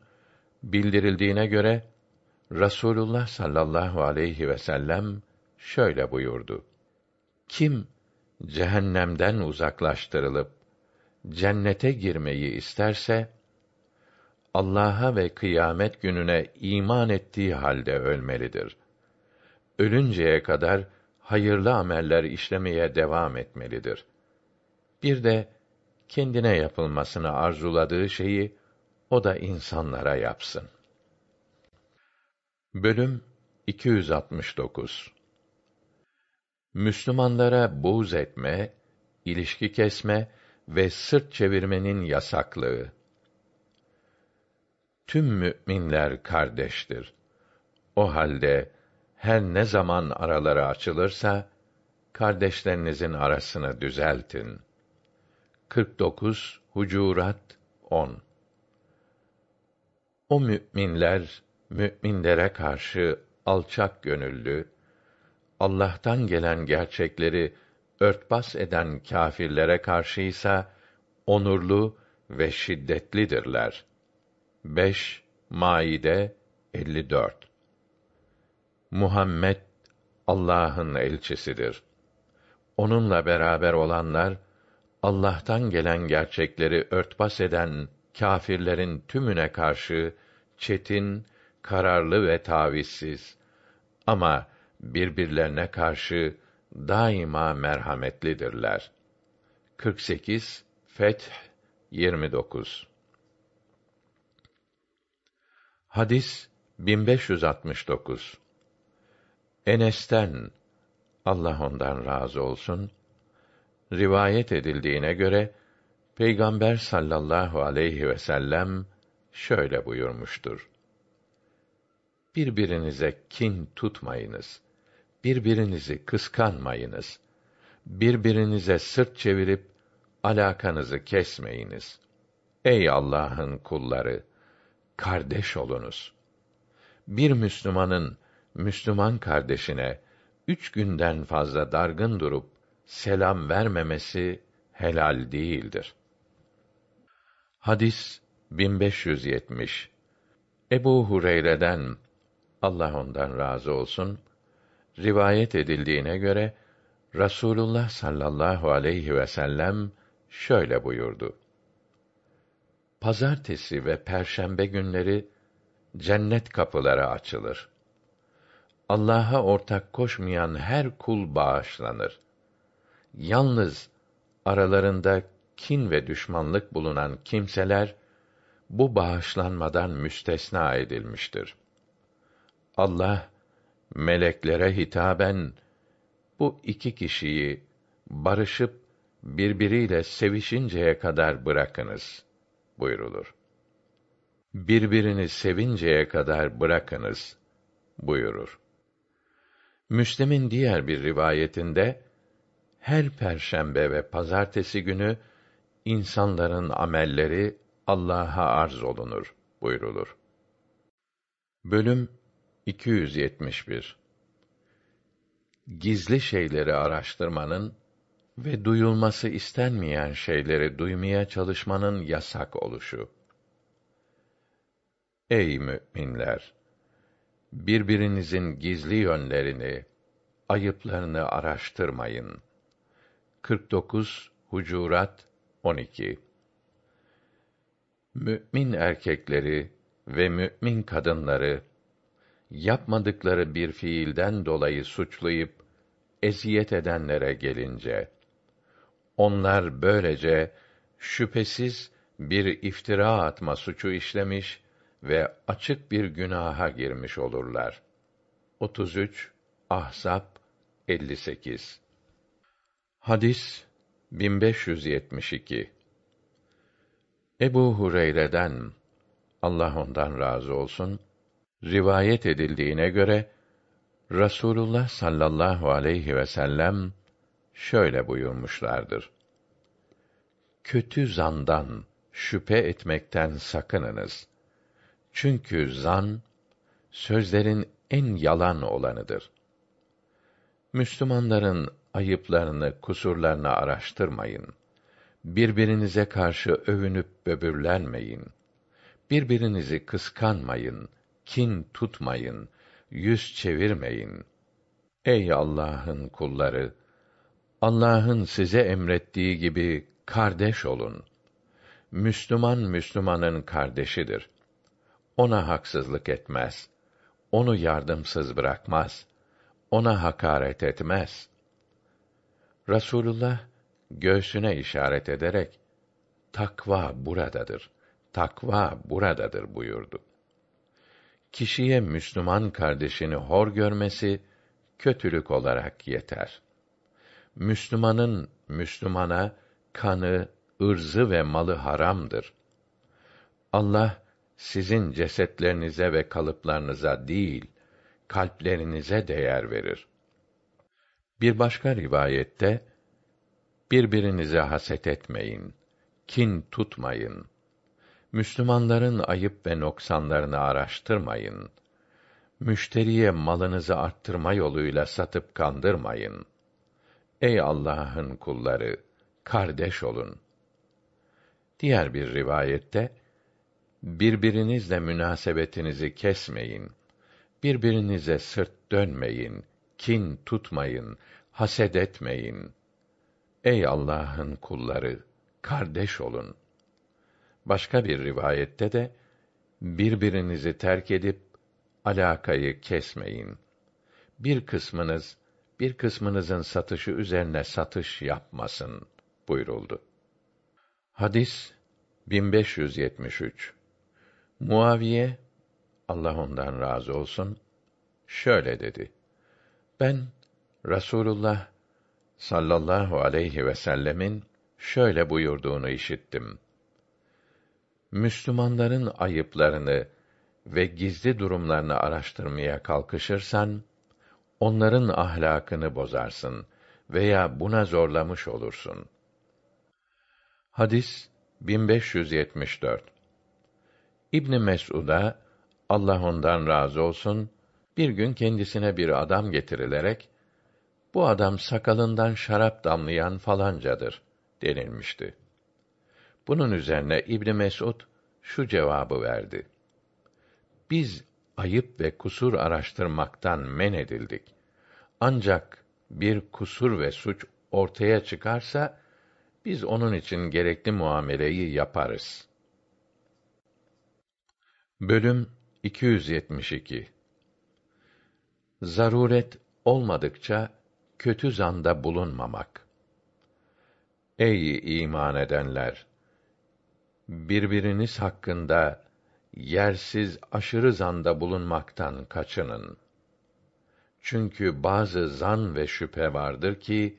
bildirildiğine göre Rasulullah sallallahu aleyhi ve sellem şöyle buyurdu. Kim cehennemden uzaklaştırılıp cennete girmeyi isterse Allah'a ve kıyamet gününe iman ettiği halde ölmelidir. Ölünceye kadar hayırlı ameller işlemeye devam etmelidir. Bir de kendine yapılmasını arzuladığı şeyi o da insanlara yapsın. Bölüm 269 Müslümanlara buğz etme, ilişki kesme ve sırt çevirmenin yasaklığı. Tüm müminler kardeştir. O halde her ne zaman araları açılırsa kardeşlerinizin arasını düzeltin. 49 Hucurat 10 O müminler müminlere karşı alçak gönüllü, Allah'tan gelen gerçekleri örtbas eden kâfirlere karşıysa onurlu ve şiddetlidirler. 5 Maide 54 Muhammed Allah'ın elçisidir. Onunla beraber olanlar Allah'tan gelen gerçekleri örtbas eden kâfirlerin tümüne karşı çetin, kararlı ve tavizsiz ama birbirlerine karşı daima merhametlidirler. 48 Feth 29 Hadis 1569 Enes'ten Allah ondan razı olsun rivayet edildiğine göre Peygamber sallallahu aleyhi ve sellem şöyle buyurmuştur. Birbirinize kin tutmayınız. Birbirinizi kıskanmayınız. Birbirinize sırt çevirip alakanızı kesmeyiniz. Ey Allah'ın kulları, kardeş olunuz. Bir Müslümanın Müslüman kardeşine üç günden fazla dargın durup selam vermemesi helal değildir. Hadis 1570 Ebu Hureyre'den Allah ondan razı olsun rivayet edildiğine göre Rasulullah sallallahu aleyhi ve sellem şöyle buyurdu. Pazartesi ve perşembe günleri cennet kapıları açılır. Allah'a ortak koşmayan her kul bağışlanır. Yalnız aralarında kin ve düşmanlık bulunan kimseler bu bağışlanmadan müstesna edilmiştir. Allah meleklere hitaben bu iki kişiyi barışıp birbiriyle sevişinceye kadar bırakınız buyurulur. Birbirini sevinceye kadar bırakınız buyurur. Müslim'in diğer bir rivayetinde her perşembe ve pazartesi günü insanların amelleri Allah'a arz olunur buyrulur. Bölüm 271 Gizli şeyleri araştırmanın ve duyulması istenmeyen şeyleri duymaya çalışmanın yasak oluşu. Ey müminler! Birbirinizin gizli yönlerini, ayıplarını araştırmayın. 49 Hucurat 12 Mümin erkekleri ve mümin kadınları yapmadıkları bir fiilden dolayı suçlayıp eziyet edenlere gelince onlar böylece şüphesiz bir iftira atma suçu işlemiş ve açık bir günaha girmiş olurlar. 33 Ahzab 58 Hadis 1572 Ebu Hureyre'den Allah ondan razı olsun rivayet edildiğine göre Rasulullah sallallahu aleyhi ve sellem şöyle buyurmuşlardır. Kötü zandan, şüphe etmekten sakınınız. Çünkü zan sözlerin en yalan olanıdır. Müslümanların ayıplarını, kusurlarını araştırmayın. Birbirinize karşı övünüp böbürlenmeyin. Birbirinizi kıskanmayın, kin tutmayın, yüz çevirmeyin. Ey Allah'ın kulları, Allah'ın size emrettiği gibi kardeş olun. Müslüman Müslümanın kardeşidir. Ona haksızlık etmez. Onu yardımsız bırakmaz. Ona hakaret etmez. Rasulullah göğsüne işaret ederek takva buradadır. Takva buradadır buyurdu. Kişiye Müslüman kardeşini hor görmesi kötülük olarak yeter. Müslümanın Müslümana kanı, ırzı ve malı haramdır. Allah sizin cesetlerinize ve kalıplarınıza değil, kalplerinize değer verir. Bir başka rivayette birbirinize haset etmeyin, kin tutmayın. Müslümanların ayıp ve noksanlarını araştırmayın. Müşteriye malınızı arttırma yoluyla satıp kandırmayın. Ey Allah'ın kulları, kardeş olun. Diğer bir rivayette birbirinizle münasebetinizi kesmeyin. Birbirinize sırt dönmeyin, kin tutmayın, haset etmeyin. Ey Allah'ın kulları, kardeş olun. Başka bir rivayette de birbirinizi terk edip alakayı kesmeyin. Bir kısmınız bir kısmınızın satışı üzerine satış yapmasın buyuruldu. Hadis 1573 Muaviye Allah ondan razı olsun şöyle dedi. Ben Rasulullah sallallahu aleyhi ve sellemin şöyle buyurduğunu işittim. Müslümanların ayıplarını ve gizli durumlarını araştırmaya kalkışırsan onların ahlakını bozarsın veya buna zorlamış olursun. Hadis 1574 İbn Mes'ud'a Allah ondan razı olsun bir gün kendisine bir adam getirilerek bu adam sakalından şarap damlayan falancadır denilmişti. Bunun üzerine İbn Mesud şu cevabı verdi. Biz ayıp ve kusur araştırmaktan men edildik. Ancak bir kusur ve suç ortaya çıkarsa biz onun için gerekli muameleyi yaparız. Bölüm 272 Zaruret olmadıkça kötü zanda bulunmamak. Ey iman edenler! Birbiriniz hakkında yersiz aşırı zanda bulunmaktan kaçının. Çünkü bazı zan ve şüphe vardır ki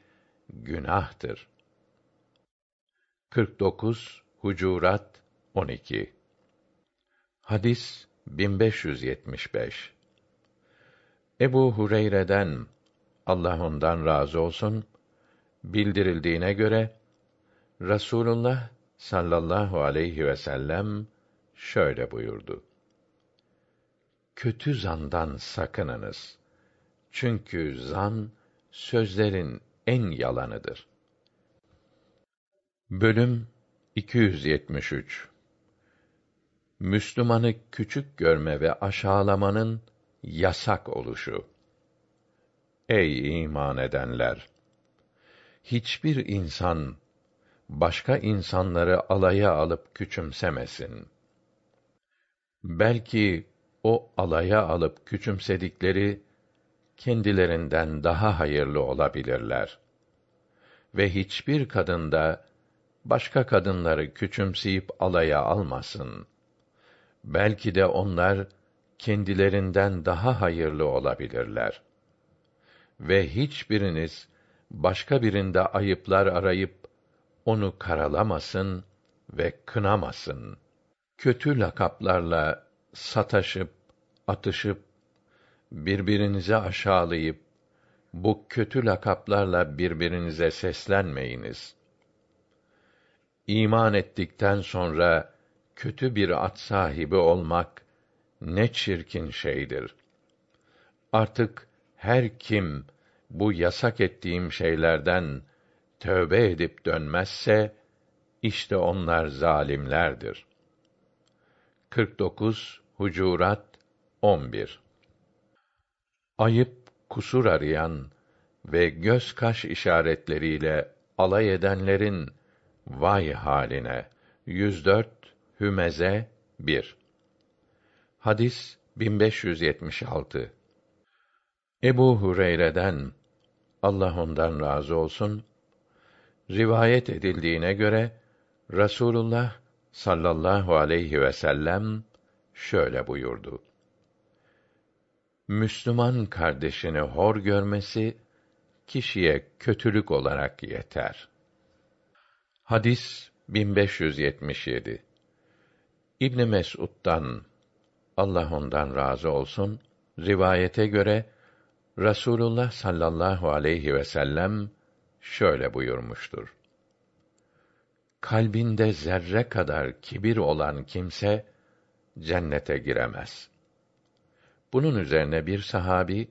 günahtır. 49 Hucurat 12 Hadis 1575 Ebu Hureyre'den Allah ondan razı olsun bildirildiğine göre Rasulullah sallallahu aleyhi ve sellem şöyle buyurdu. Kötü zandan sakınınız. Çünkü zan sözlerin en yalanıdır. Bölüm 273 Müslümanı küçük görme ve aşağılamanın yasak oluşu. Ey iman edenler! Hiçbir insan başka insanları alaya alıp küçümsemesin. Belki o alaya alıp küçümsedikleri kendilerinden daha hayırlı olabilirler. Ve hiçbir kadın da başka kadınları küçümseyip alaya almasın. Belki de onlar kendilerinden daha hayırlı olabilirler. Ve hiçbiriniz başka birinde ayıplar arayıp onu karalamasın ve kınamasın. Kötü lakaplarla sataşıp, atışıp, birbirinize aşağılayıp, bu kötü lakaplarla birbirinize seslenmeyiniz. İman ettikten sonra kötü bir at sahibi olmak ne çirkin şeydir. Artık her kim bu yasak ettiğim şeylerden tövbe edip dönmezse işte onlar zalimlerdir. 49 Hucurat 11 Ayıp, kusur arayan ve göz kaş işaretleriyle alay edenlerin vay haline, 104 Hümeze 1 Hadis 1576 Ebu Hureyre'den Allah ondan razı olsun rivayet edildiğine göre Rasulullah sallallahu aleyhi ve sellem şöyle buyurdu. Müslüman kardeşini hor görmesi kişiye kötülük olarak yeter. Hadis 1577 İbn Mes'ud'dan Allah ondan razı olsun rivayete göre Rasulullah sallallahu aleyhi ve sellem şöyle buyurmuştur. Kalbinde zerre kadar kibir olan kimse cennete giremez. Bunun üzerine bir sahabi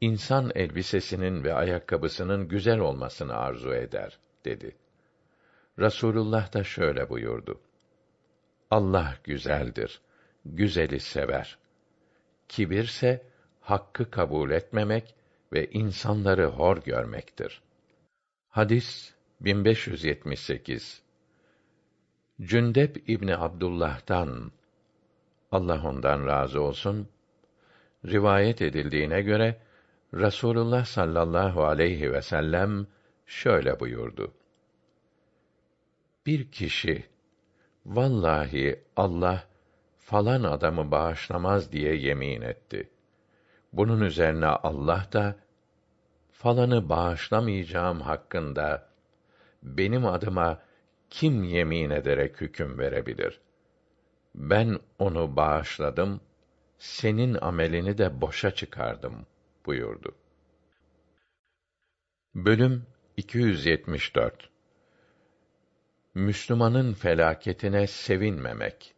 insan elbisesinin ve ayakkabısının güzel olmasını arzu eder dedi. Rasulullah da şöyle buyurdu. Allah güzeldir, güzeli sever. Kibirse hakkı kabul etmemek ve insanları hor görmektir. Hadis 1578 Cündep İbni Abdullah'tan Allah ondan razı olsun rivayet edildiğine göre Rasulullah sallallahu aleyhi ve sellem şöyle buyurdu. Bir kişi vallahi Allah falan adamı bağışlamaz diye yemin etti. Bunun üzerine Allah da falanı bağışlamayacağım hakkında benim adıma kim yemin ederek hüküm verebilir? Ben onu bağışladım, senin amelini de boşa çıkardım buyurdu. Bölüm 274 Müslümanın felaketine sevinmemek.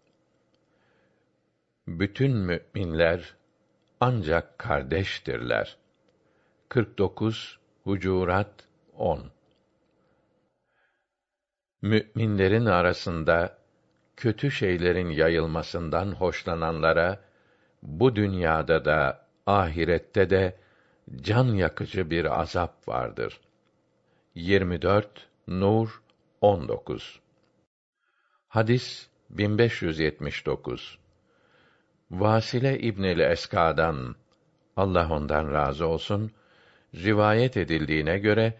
Bütün müminler ancak kardeştirler. 49 Hucurat 10 Müminlerin arasında kötü şeylerin yayılmasından hoşlananlara bu dünyada da ahirette de can yakıcı bir azap vardır. 24 Nur 19 Hadis 1579 Vasile İbnül Eska'dan Allah ondan razı olsun rivayet edildiğine göre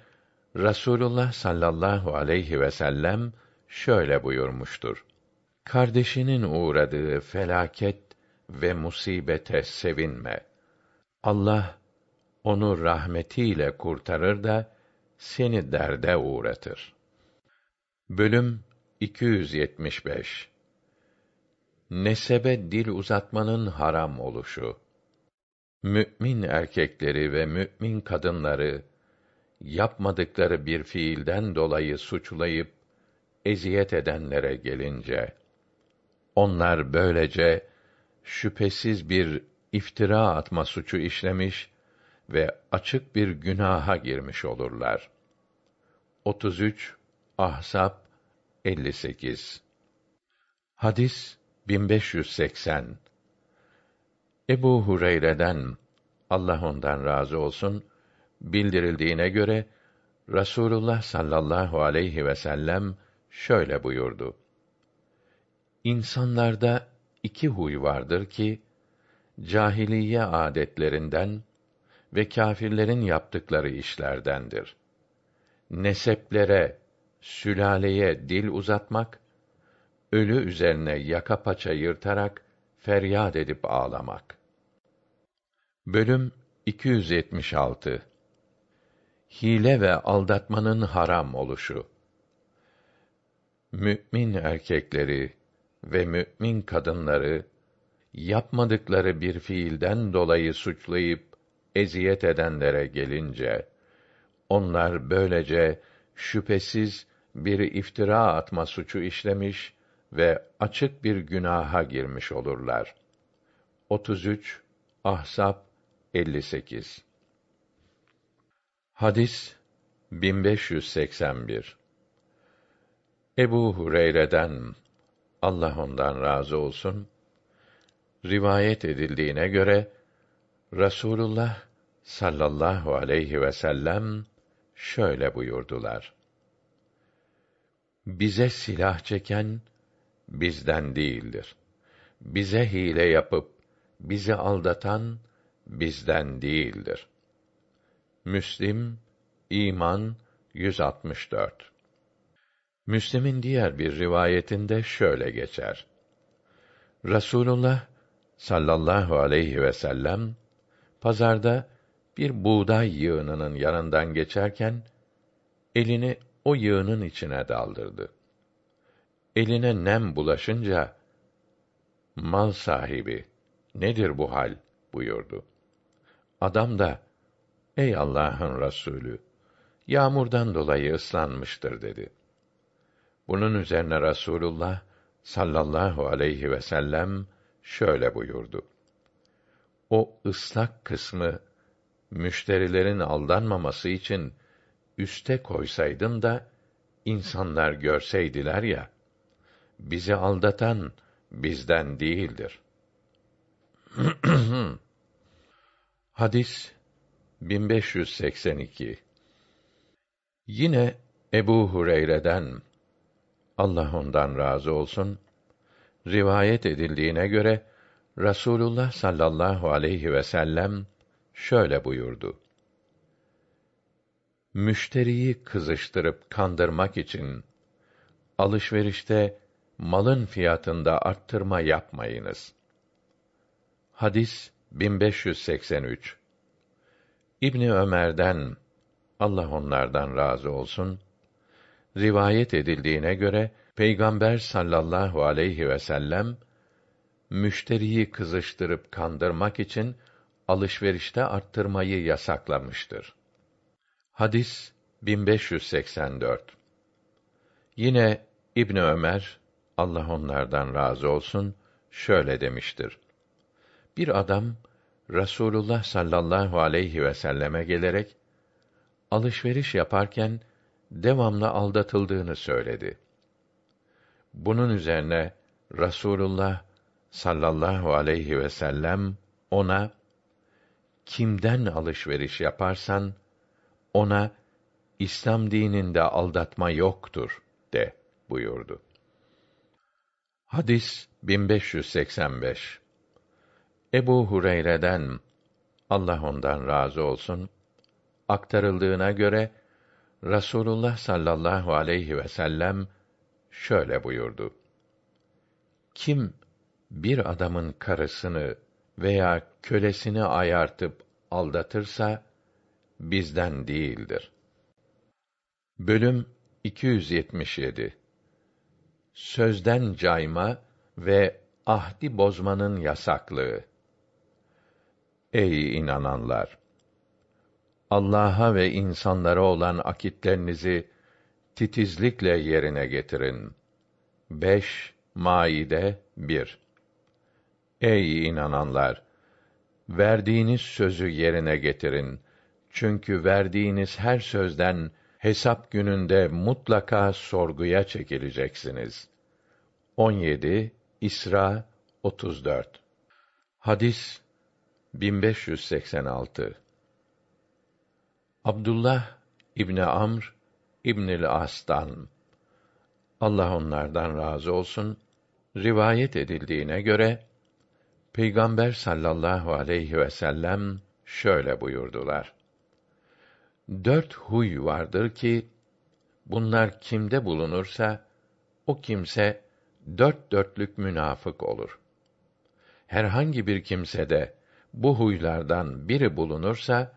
Rasulullah sallallahu aleyhi ve sellem şöyle buyurmuştur. Kardeşinin uğradığı felaket ve musibete sevinme. Allah onu rahmetiyle kurtarır da seni derde uğratır. Bölüm 275 Nesebe dil uzatmanın haram oluşu. Mü'min erkekleri ve mü'min kadınları yapmadıkları bir fiilden dolayı suçlayıp eziyet edenlere gelince onlar böylece şüphesiz bir iftira atma suçu işlemiş ve açık bir günaha girmiş olurlar. 33 Ahzab 58 Hadis 1580 Ebu Hureyre'den Allah ondan razı olsun bildirildiğine göre Rasulullah sallallahu aleyhi ve sellem şöyle buyurdu. İnsanlarda iki huy vardır ki cahiliye adetlerinden ve kâfirlerin yaptıkları işlerdendir. Neseplere, sülaleye dil uzatmak, ölü üzerine yaka paça yırtarak feryat edip ağlamak. Bölüm 276 Hile ve aldatmanın haram oluşu. Mü'min erkekleri ve mü'min kadınları yapmadıkları bir fiilden dolayı suçlayıp eziyet edenlere gelince onlar böylece şüphesiz bir iftira atma suçu işlemiş ve açık bir günaha girmiş olurlar. 33 Ahsap 58 Hadis 1581 Ebu Hureyre'den Allah ondan razı olsun rivayet edildiğine göre Rasulullah sallallahu aleyhi ve sellem şöyle buyurdular. Bize silah çeken bizden değildir. Bize hile yapıp bizi aldatan bizden değildir. Müslim İman 164 Müslim'in diğer bir rivayetinde şöyle geçer. Rasulullah sallallahu aleyhi ve sellem pazarda bir buğday yığınının yanından geçerken elini o yığının içine daldırdı. Eline nem bulaşınca mal sahibi nedir bu hal buyurdu. Adam da ey Allah'ın Resulü yağmurdan dolayı ıslanmıştır dedi. Bunun üzerine Rasulullah sallallahu aleyhi ve sellem şöyle buyurdu. O ıslak kısmı müşterilerin aldanmaması için üste koysaydın da insanlar görseydiler ya bizi aldatan bizden değildir. Hadis 1582 Yine Ebu Hureyre'den Allah ondan razı olsun rivayet edildiğine göre Rasulullah sallallahu aleyhi ve sellem şöyle buyurdu. Müşteriyi kızıştırıp kandırmak için alışverişte malın fiyatında arttırma yapmayınız. Hadis 1583 İbni Ömer'den Allah onlardan razı olsun rivayet edildiğine göre Peygamber sallallahu aleyhi ve sellem müşteriyi kızıştırıp kandırmak için alışverişte arttırmayı yasaklamıştır. Hadis 1584 Yine İbn Ömer Allah onlardan razı olsun şöyle demiştir. Bir adam Rasulullah sallallahu aleyhi ve selleme gelerek alışveriş yaparken devamlı aldatıldığını söyledi. Bunun üzerine Rasulullah sallallahu aleyhi ve sellem ona kimden alışveriş yaparsan ona İslam dininde aldatma yoktur de buyurdu. Hadis 1585 Ebu Hureyre'den Allah ondan razı olsun aktarıldığına göre Rasulullah sallallahu aleyhi ve sellem şöyle buyurdu. Kim bir adamın karısını veya kölesini ayartıp aldatırsa bizden değildir. Bölüm 277 Sözden cayma ve ahdi bozmanın yasaklığı. Ey inananlar! Allah'a ve insanlara olan akitlerinizi titizlikle yerine getirin. 5 Maide 1 Ey inananlar! Verdiğiniz sözü yerine getirin. Çünkü verdiğiniz her sözden hesap gününde mutlaka sorguya çekileceksiniz. 17 İsra 34 Hadis 1586 Abdullah İbni Amr İbnül As'tan Allah onlardan razı olsun rivayet edildiğine göre Peygamber sallallahu aleyhi ve sellem şöyle buyurdular. Dört huy vardır ki, bunlar kimde bulunursa, o kimse dört dörtlük münafık olur. Herhangi bir kimsede bu huylardan biri bulunursa,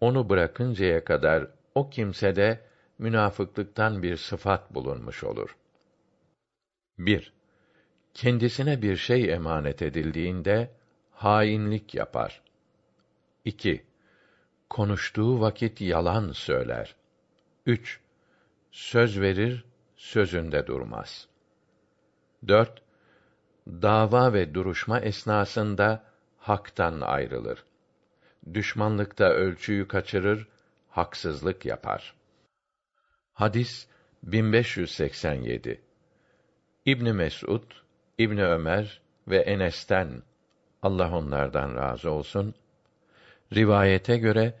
onu bırakıncaya kadar o kimsede münafıklıktan bir sıfat bulunmuş olur. 1 kendisine bir şey emanet edildiğinde hainlik yapar. 2. Konuştuğu vakit yalan söyler. 3. Söz verir, sözünde durmaz. 4. Dava ve duruşma esnasında haktan ayrılır. Düşmanlıkta ölçüyü kaçırır, haksızlık yapar. Hadis 1587 İbn Mesud İbn Ömer ve Enes'ten Allah onlardan razı olsun rivayete göre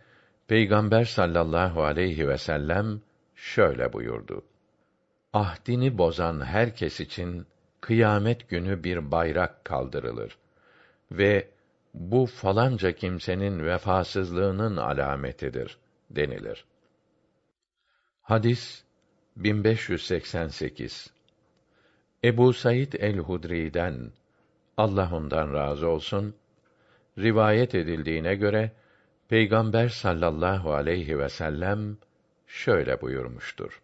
Peygamber sallallahu aleyhi ve sellem şöyle buyurdu. ahdini bozan herkes için kıyamet günü bir bayrak kaldırılır ve bu falanca kimsenin vefasızlığının alametidir denilir. Hadis 1588 Ebu Said el-Hudri'den Allah ondan razı olsun rivayet edildiğine göre Peygamber sallallahu aleyhi ve sellem şöyle buyurmuştur.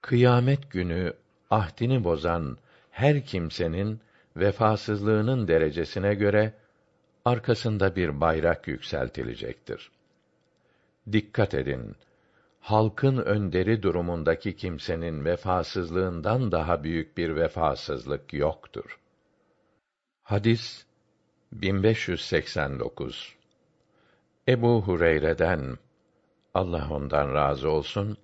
Kıyamet günü ahdini bozan her kimsenin vefasızlığının derecesine göre arkasında bir bayrak yükseltilecektir. Dikkat edin. Halkın önderi durumundaki kimsenin vefasızlığından daha büyük bir vefasızlık yoktur. Hadis 1589 Ebu Hureyre'den Allah ondan razı olsun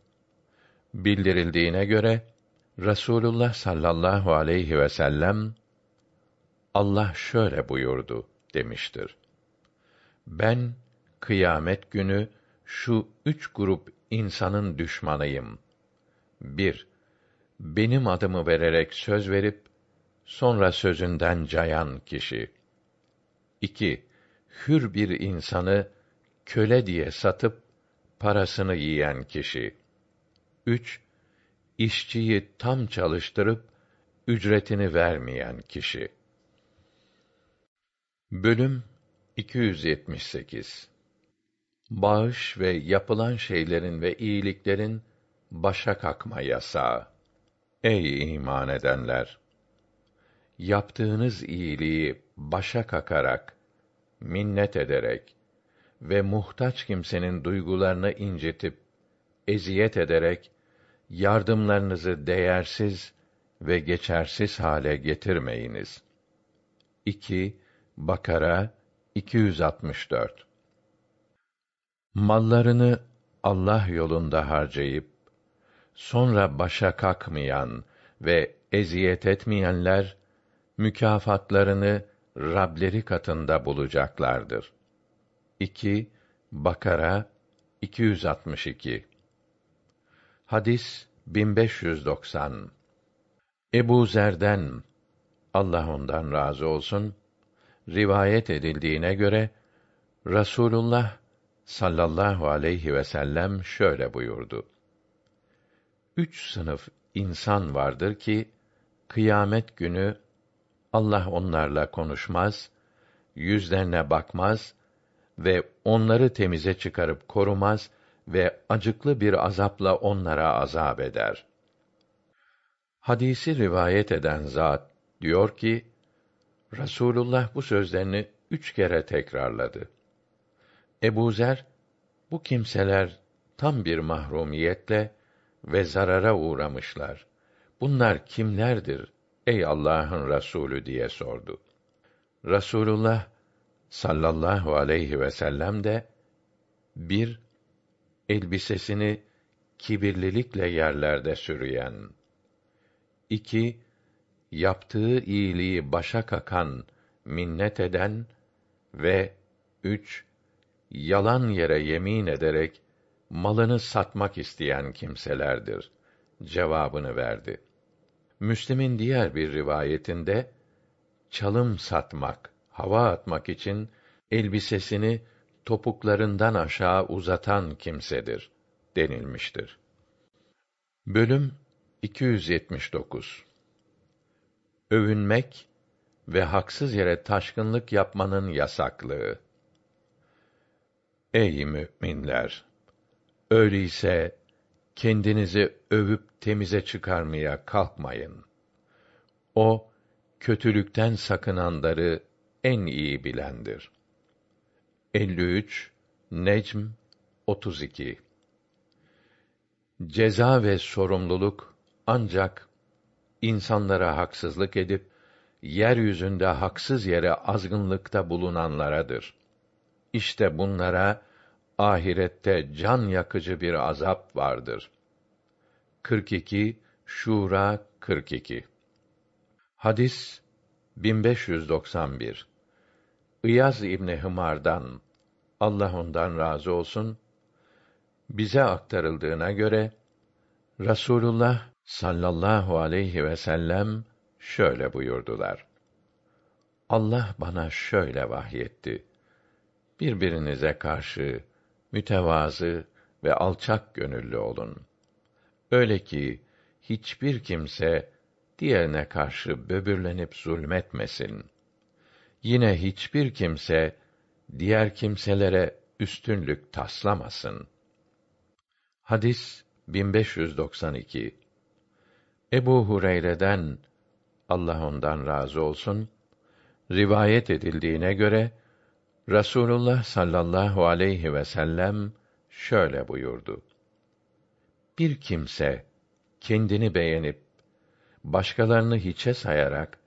bildirildiğine göre Rasulullah sallallahu aleyhi ve sellem Allah şöyle buyurdu demiştir. Ben kıyamet günü şu üç grup insanın düşmanıyım. Bir, benim adımı vererek söz verip, sonra sözünden cayan kişi. İki, hür bir insanı köle diye satıp, parasını yiyen kişi. Üç, işçiyi tam çalıştırıp, ücretini vermeyen kişi. Bölüm 278 Bağış ve yapılan şeylerin ve iyiliklerin başa kakma yasağı. Ey iman edenler! Yaptığınız iyiliği başa kakarak, minnet ederek ve muhtaç kimsenin duygularını incitip, eziyet ederek, yardımlarınızı değersiz ve geçersiz hale getirmeyiniz. 2 Bakara 264 Mallarını Allah yolunda harcayıp sonra başa kalkmayan ve eziyet etmeyenler mükafatlarını Rableri katında bulacaklardır. 2 Bakara 262 Hadis 1590 Ebu Zer'den Allah ondan razı olsun rivayet edildiğine göre Rasulullah sallallahu aleyhi ve sellem şöyle buyurdu. Üç sınıf insan vardır ki kıyamet günü Allah onlarla konuşmaz, yüzlerine bakmaz ve onları temize çıkarıp korumaz ve acıklı bir azapla onlara azap eder. Hadisi rivayet eden zat diyor ki Rasulullah bu sözlerini üç kere tekrarladı. Ebu Zer, bu kimseler tam bir mahrumiyetle ve zarara uğramışlar. Bunlar kimlerdir ey Allah'ın Resulü diye sordu. Rasulullah sallallahu aleyhi ve sellem de bir elbisesini kibirlilikle yerlerde sürüyen, iki yaptığı iyiliği başa kakan, minnet eden ve üç yalan yere yemin ederek malını satmak isteyen kimselerdir cevabını verdi. Müslim'in diğer bir rivayetinde çalım satmak, hava atmak için elbisesini topuklarından aşağı uzatan kimsedir denilmiştir. Bölüm 279 Övünmek ve haksız yere taşkınlık yapmanın yasaklığı. Ey müminler! Öyleyse kendinizi övüp temize çıkarmaya kalkmayın. O kötülükten sakınanları en iyi bilendir. 53 Necm 32 Ceza ve sorumluluk ancak insanlara haksızlık edip yeryüzünde haksız yere azgınlıkta bulunanlaradır. İşte bunlara ahirette can yakıcı bir azap vardır. 42 Şura 42 Hadis 1591 İyaz İbni Hımar'dan Allah ondan razı olsun bize aktarıldığına göre Rasulullah sallallahu aleyhi ve sellem şöyle buyurdular. Allah bana şöyle vahyetti. Birbirinize karşı mütevazı ve alçak gönüllü olun. Öyle ki hiçbir kimse diğerine karşı böbürlenip zulmetmesin. Yine hiçbir kimse diğer kimselere üstünlük taslamasın. Hadis 1592 Ebu Hureyre'den Allah ondan razı olsun rivayet edildiğine göre Rasulullah sallallahu aleyhi ve sellem şöyle buyurdu. Bir kimse kendini beğenip başkalarını hiçe sayarak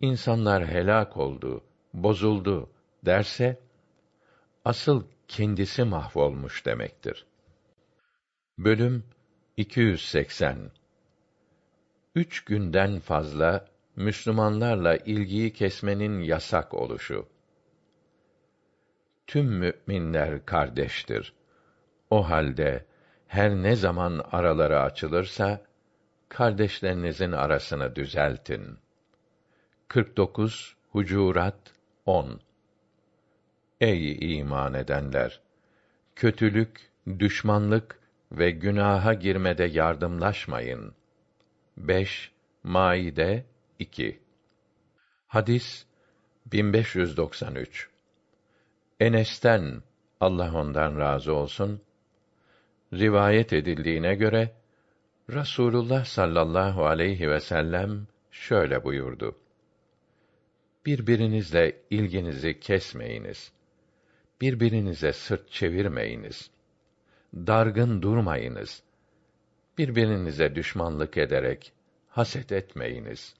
insanlar helak oldu, bozuldu derse asıl kendisi mahvolmuş demektir. Bölüm 280 Üç günden fazla Müslümanlarla ilgiyi kesmenin yasak oluşu. Tüm müminler kardeştir. O halde her ne zaman araları açılırsa kardeşlerinizin arasını düzeltin. 49 Hucurat 10 Ey iman edenler! Kötülük, düşmanlık ve günaha girmede yardımlaşmayın. 5 Maide 2 Hadis 1593 Enes'ten Allah ondan razı olsun rivayet edildiğine göre Rasulullah sallallahu aleyhi ve sellem şöyle buyurdu. Birbirinizle ilginizi kesmeyiniz. Birbirinize sırt çevirmeyiniz. Dargın durmayınız. Birbirinize düşmanlık ederek haset etmeyiniz.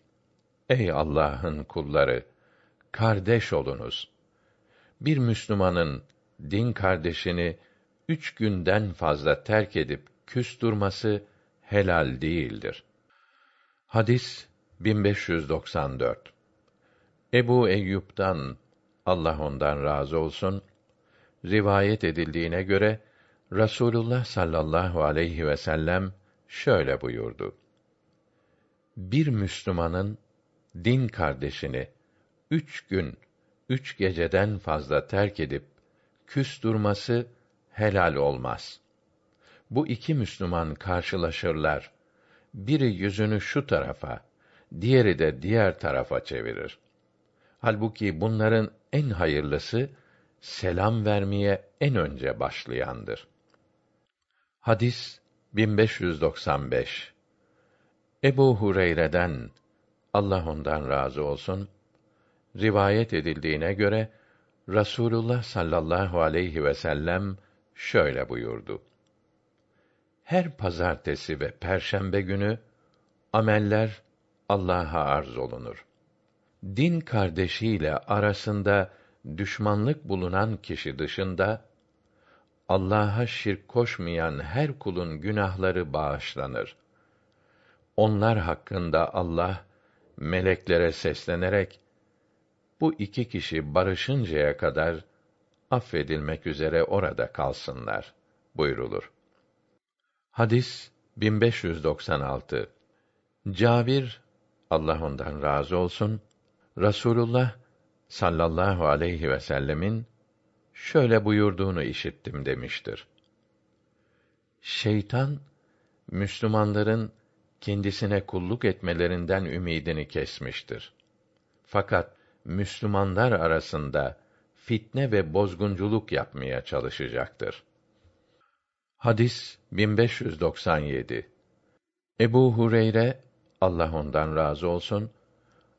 Ey Allah'ın kulları, kardeş olunuz. Bir Müslümanın din kardeşini üç günden fazla terk edip küs helal değildir. Hadis 1594 Ebu Eyyub'dan Allah ondan razı olsun rivayet edildiğine göre Rasulullah sallallahu aleyhi ve sellem şöyle buyurdu. Bir Müslümanın din kardeşini üç gün, üç geceden fazla terk edip küs durması helal olmaz. Bu iki Müslüman karşılaşırlar. Biri yüzünü şu tarafa, diğeri de diğer tarafa çevirir. Halbuki bunların en hayırlısı selam vermeye en önce başlayandır. Hadis 1595 Ebu Hureyre'den Allah ondan razı olsun rivayet edildiğine göre Rasulullah sallallahu aleyhi ve sellem şöyle buyurdu. Her pazartesi ve perşembe günü ameller Allah'a arz olunur. Din kardeşiyle arasında düşmanlık bulunan kişi dışında Allah'a şirk koşmayan her kulun günahları bağışlanır. Onlar hakkında Allah meleklere seslenerek bu iki kişi barışıncaya kadar affedilmek üzere orada kalsınlar buyrulur. Hadis 1596 Cabir Allah ondan razı olsun Rasulullah sallallahu aleyhi ve sellemin şöyle buyurduğunu işittim demiştir. Şeytan Müslümanların kendisine kulluk etmelerinden ümidini kesmiştir. Fakat Müslümanlar arasında fitne ve bozgunculuk yapmaya çalışacaktır. Hadis 1597 Ebu Hureyre Allah ondan razı olsun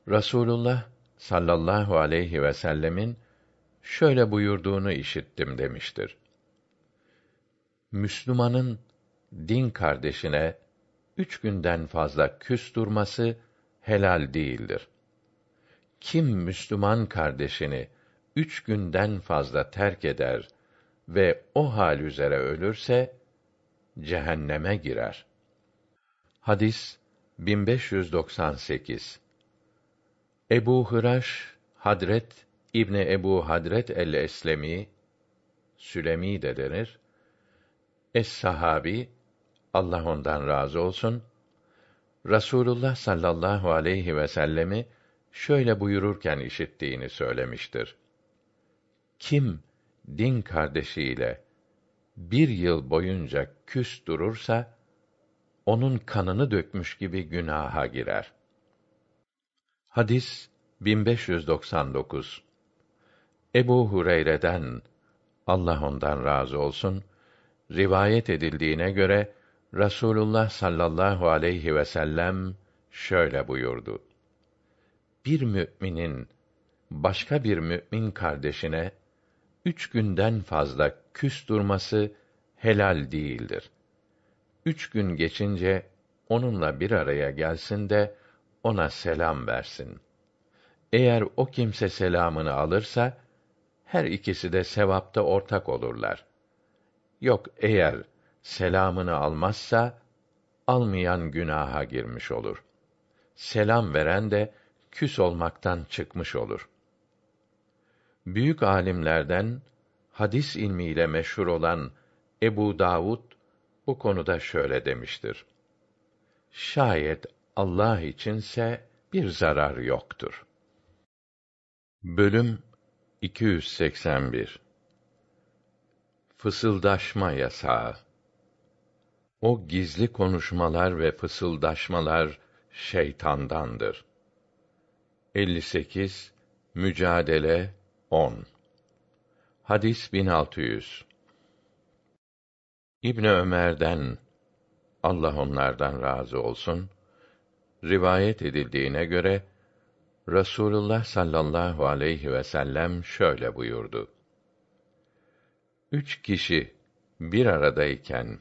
Rasulullah sallallahu aleyhi ve sellemin şöyle buyurduğunu işittim demiştir. Müslümanın din kardeşine üç günden fazla küs helal değildir. Kim Müslüman kardeşini üç günden fazla terk eder ve o hal üzere ölürse cehenneme girer. Hadis 1598 Ebu Hıraş Hadret İbni Ebu Hadret el-Eslemi Sülemi de denir. Es-Sahabi Allah ondan razı olsun, Rasulullah sallallahu aleyhi ve sellemi şöyle buyururken işittiğini söylemiştir. Kim din kardeşiyle bir yıl boyunca küs durursa, onun kanını dökmüş gibi günaha girer. Hadis 1599 Ebu Hureyre'den Allah ondan razı olsun rivayet edildiğine göre Rasulullah sallallahu aleyhi ve sellem şöyle buyurdu. Bir müminin başka bir mümin kardeşine üç günden fazla küs durması helal değildir. Üç gün geçince onunla bir araya gelsin de ona selam versin. Eğer o kimse selamını alırsa her ikisi de sevapta ortak olurlar. Yok eğer selamını almazsa almayan günaha girmiş olur. Selam veren de küs olmaktan çıkmış olur. Büyük alimlerden hadis ilmiyle meşhur olan Ebu Davud bu konuda şöyle demiştir. Şayet Allah içinse bir zarar yoktur. Bölüm 281 Fısıldaşma yasağı. O gizli konuşmalar ve fısıldaşmalar şeytandandır. 58 Mücadele 10 Hadis 1600 İbn Ömer'den Allah onlardan razı olsun rivayet edildiğine göre Rasulullah sallallahu aleyhi ve sellem şöyle buyurdu. Üç kişi bir aradayken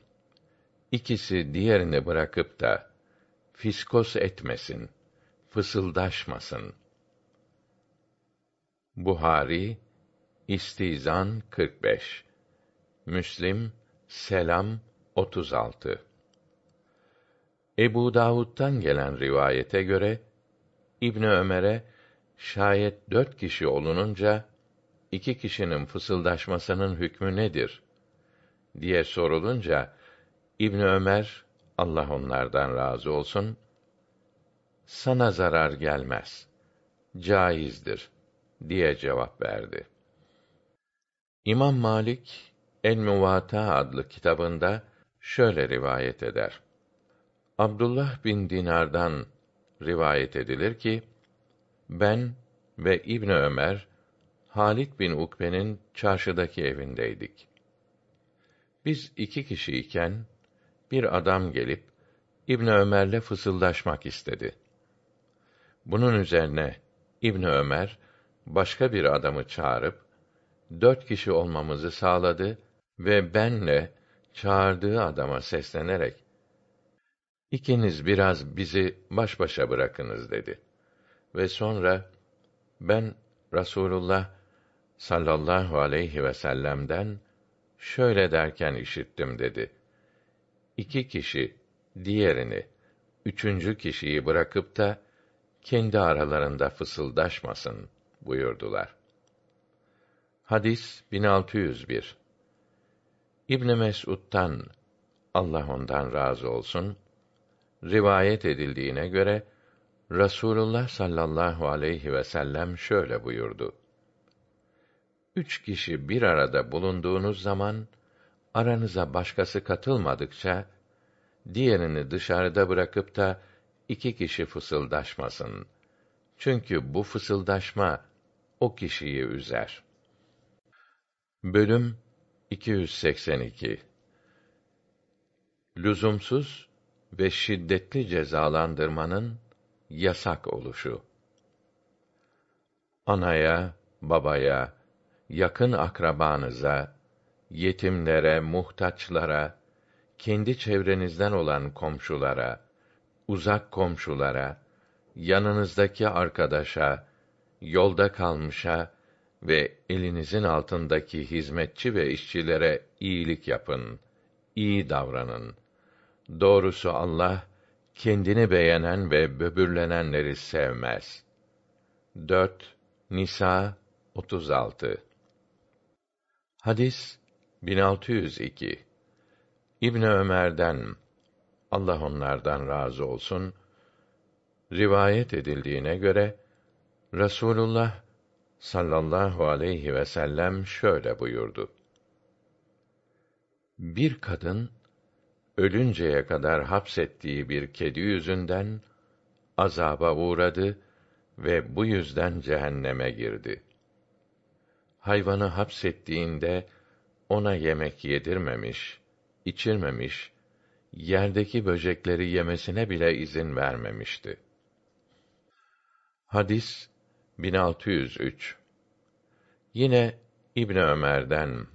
ikisi diğerini bırakıp da fiskos etmesin, fısıldaşmasın. Buhari İstizan 45 Müslim Selam 36 Ebu Davud'dan gelen rivayete göre İbn Ömer'e şayet dört kişi olununca iki kişinin fısıldaşmasının hükmü nedir diye sorulunca İbn Ömer Allah onlardan razı olsun sana zarar gelmez. Caizdir diye cevap verdi. İmam Malik El Muvata adlı kitabında şöyle rivayet eder. Abdullah bin Dinar'dan rivayet edilir ki ben ve İbn Ömer Halit bin Ukbe'nin çarşıdaki evindeydik. Biz iki kişiyken bir adam gelip İbn Ömer'le fısıldaşmak istedi. Bunun üzerine İbn Ömer başka bir adamı çağırıp dört kişi olmamızı sağladı ve benle çağırdığı adama seslenerek İkiniz biraz bizi baş başa bırakınız dedi. Ve sonra ben Rasulullah sallallahu aleyhi ve sellem'den şöyle derken işittim dedi. İki kişi diğerini, üçüncü kişiyi bırakıp da kendi aralarında fısıldaşmasın buyurdular. Hadis 1601 İbn Mes'ud'dan Allah ondan razı olsun rivayet edildiğine göre Rasulullah sallallahu aleyhi ve sellem şöyle buyurdu. Üç kişi bir arada bulunduğunuz zaman, aranıza başkası katılmadıkça, diğerini dışarıda bırakıp da iki kişi fısıldaşmasın. Çünkü bu fısıldaşma o kişiyi üzer. Bölüm 282 Lüzumsuz ve şiddetli cezalandırmanın yasak oluşu. Anaya, babaya, yakın akrabanıza, yetimlere, muhtaçlara, kendi çevrenizden olan komşulara, uzak komşulara, yanınızdaki arkadaşa, yolda kalmışa ve elinizin altındaki hizmetçi ve işçilere iyilik yapın, iyi davranın. Doğrusu Allah kendini beğenen ve böbürlenenleri sevmez. 4 Nisa 36 Hadis 1602 İbn Ömer'den Allah onlardan razı olsun rivayet edildiğine göre Rasulullah sallallahu aleyhi ve sellem şöyle buyurdu. Bir kadın ölünceye kadar hapsettiği bir kedi yüzünden azaba uğradı ve bu yüzden cehenneme girdi. Hayvanı hapsettiğinde ona yemek yedirmemiş, içirmemiş, yerdeki böcekleri yemesine bile izin vermemişti. Hadis 1603 Yine İbn Ömer'den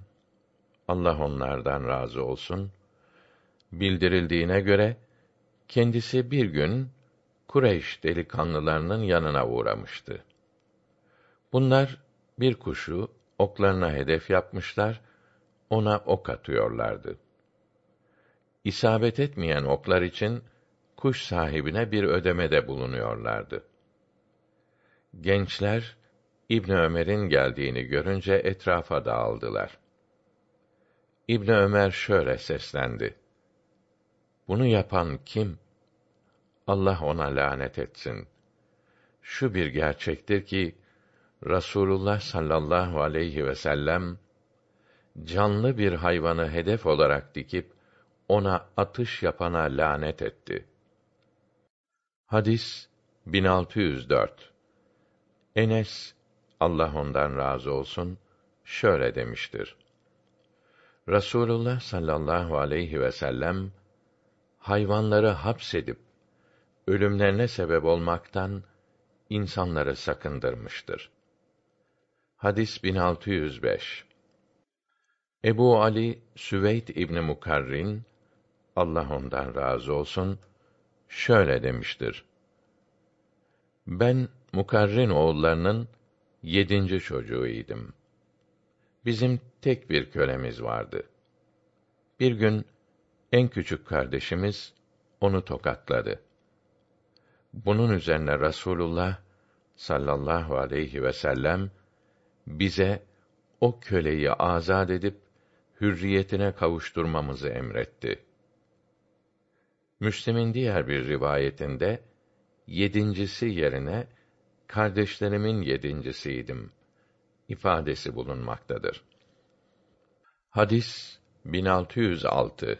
Allah onlardan razı olsun bildirildiğine göre kendisi bir gün Kureyş delikanlılarının yanına uğramıştı. Bunlar bir kuşu oklarına hedef yapmışlar, ona ok atıyorlardı. İsabet etmeyen oklar için kuş sahibine bir ödemede bulunuyorlardı. Gençler İbn Ömer'in geldiğini görünce etrafa dağıldılar. İbn Ömer şöyle seslendi: Bunu yapan kim? Allah ona lanet etsin. Şu bir gerçektir ki Rasulullah sallallahu aleyhi ve sellem canlı bir hayvanı hedef olarak dikip ona atış yapana lanet etti. Hadis 1604 Enes Allah ondan razı olsun şöyle demiştir. Rasulullah sallallahu aleyhi ve sellem hayvanları hapsedip ölümlerine sebep olmaktan insanları sakındırmıştır. Hadis 1605 Ebu Ali Süveyd İbni Mukarrin Allah ondan razı olsun şöyle demiştir. Ben Mukarrin oğullarının yedinci çocuğuydum. Bizim tek bir kölemiz vardı. Bir gün en küçük kardeşimiz onu tokatladı. Bunun üzerine Rasulullah sallallahu aleyhi ve sellem bize o köleyi azad edip hürriyetine kavuşturmamızı emretti. Müslim'in diğer bir rivayetinde yedincisi yerine kardeşlerimin yedincisiydim ifadesi bulunmaktadır. Hadis 1606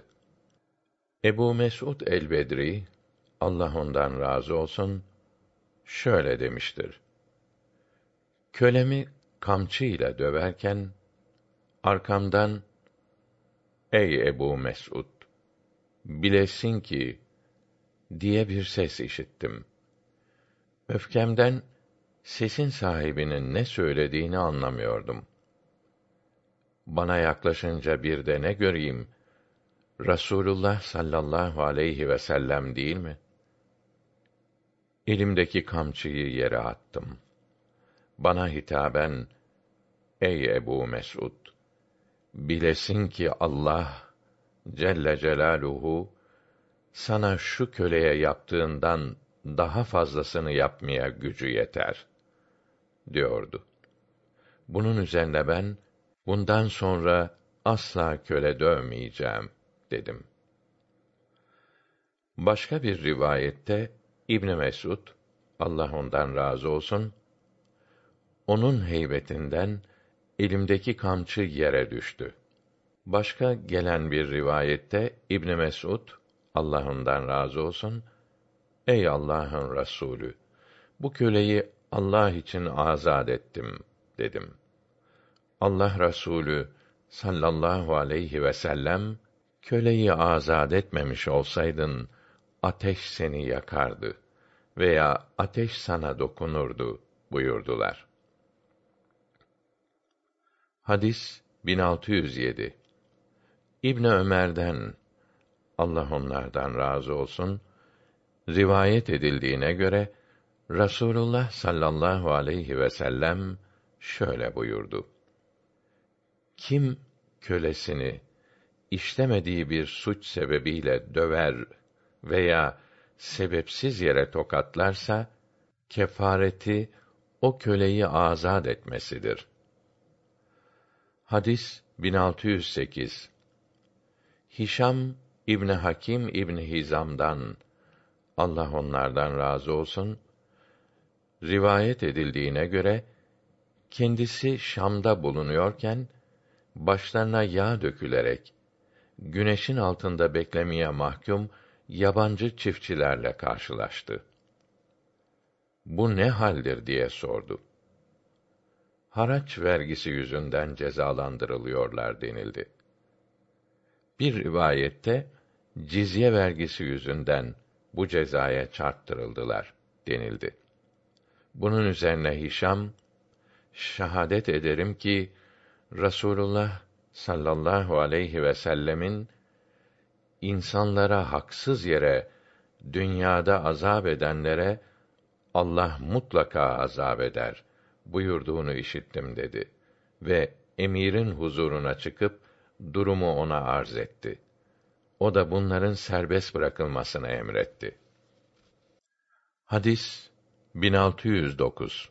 Ebu Mesud el-Bedri Allah ondan razı olsun şöyle demiştir. Kölemi kamçı ile döverken arkamdan Ey Ebu Mesud bilesin ki diye bir ses işittim. Öfkemden sesin sahibinin ne söylediğini anlamıyordum. Bana yaklaşınca bir de ne göreyim? Rasulullah sallallahu aleyhi ve sellem değil mi? Elimdeki kamçıyı yere attım. Bana hitaben, Ey Ebu Mesud! Bilesin ki Allah Celle Celaluhu sana şu köleye yaptığından daha fazlasını yapmaya gücü yeter diyordu. Bunun üzerine ben bundan sonra asla köle dövmeyeceğim dedim. Başka bir rivayette İbn Mesud Allah ondan razı olsun onun heybetinden elimdeki kamçı yere düştü. Başka gelen bir rivayette İbn Mesud Allah ondan razı olsun Ey Allah'ın Resulü bu köleyi Allah için azad ettim dedim. Allah Resulü sallallahu aleyhi ve sellem köleyi azad etmemiş olsaydın ateş seni yakardı veya ateş sana dokunurdu buyurdular. Hadis 1607 İbn Ömer'den Allah onlardan razı olsun rivayet edildiğine göre Rasulullah sallallahu aleyhi ve sellem şöyle buyurdu. Kim kölesini işlemediği bir suç sebebiyle döver veya sebepsiz yere tokatlarsa kefareti o köleyi azad etmesidir. Hadis 1608 Hişam İbn Hakim İbn Hizam'dan Allah onlardan razı olsun rivayet edildiğine göre kendisi Şam'da bulunuyorken başlarına yağ dökülerek güneşin altında beklemeye mahkum yabancı çiftçilerle karşılaştı. Bu ne haldir diye sordu. Haraç vergisi yüzünden cezalandırılıyorlar denildi. Bir rivayette cizye vergisi yüzünden bu cezaya çarptırıldılar denildi. Bunun üzerine Hişam şahadet ederim ki Rasulullah sallallahu aleyhi ve sellemin insanlara haksız yere dünyada azap edenlere Allah mutlaka azap eder buyurduğunu işittim dedi ve emirin huzuruna çıkıp durumu ona arz etti. O da bunların serbest bırakılmasını emretti. Hadis 1609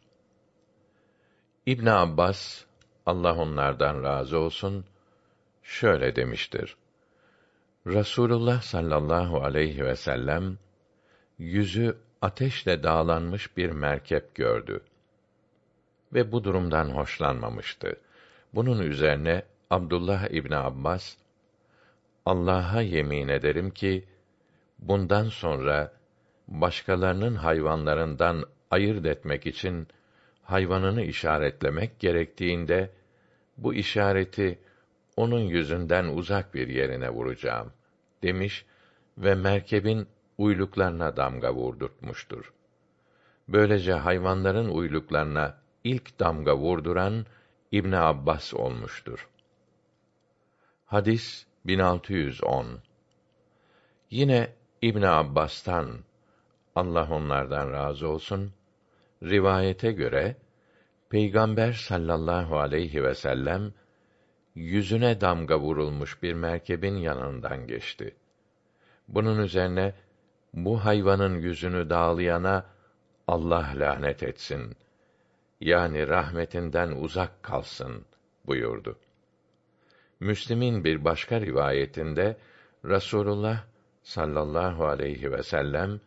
İbn Abbas Allah onlardan razı olsun şöyle demiştir. Rasulullah sallallahu aleyhi ve sellem yüzü ateşle dağlanmış bir merkep gördü ve bu durumdan hoşlanmamıştı. Bunun üzerine Abdullah İbni Abbas Allah'a yemin ederim ki bundan sonra başkalarının hayvanlarından ayırt etmek için hayvanını işaretlemek gerektiğinde bu işareti onun yüzünden uzak bir yerine vuracağım demiş ve merkebin uyluklarına damga vurdurtmuştur. Böylece hayvanların uyluklarına ilk damga vurduran İbn Abbas olmuştur. Hadis 1610 Yine İbn Abbas'tan Allah onlardan razı olsun rivayete göre Peygamber sallallahu aleyhi ve sellem yüzüne damga vurulmuş bir merkebin yanından geçti. Bunun üzerine bu hayvanın yüzünü dağlayana Allah lanet etsin. Yani rahmetinden uzak kalsın buyurdu. Müslim'in bir başka rivayetinde Rasulullah sallallahu aleyhi ve sellem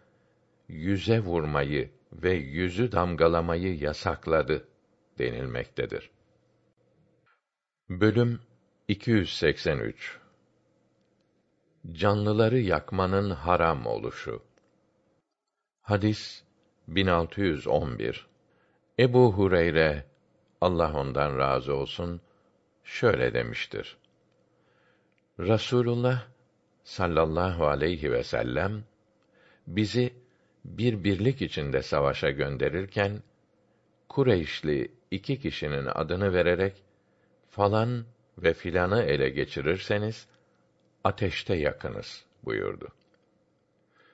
yüze vurmayı ve yüzü damgalamayı yasakladı denilmektedir. Bölüm 283 Canlıları yakmanın haram oluşu. Hadis 1611. Ebu Hureyre Allah ondan razı olsun şöyle demiştir. Rasulullah sallallahu aleyhi ve sellem bizi bir birlik içinde savaşa gönderirken Kureyşli iki kişinin adını vererek falan ve filanı ele geçirirseniz ateşte yakınız buyurdu.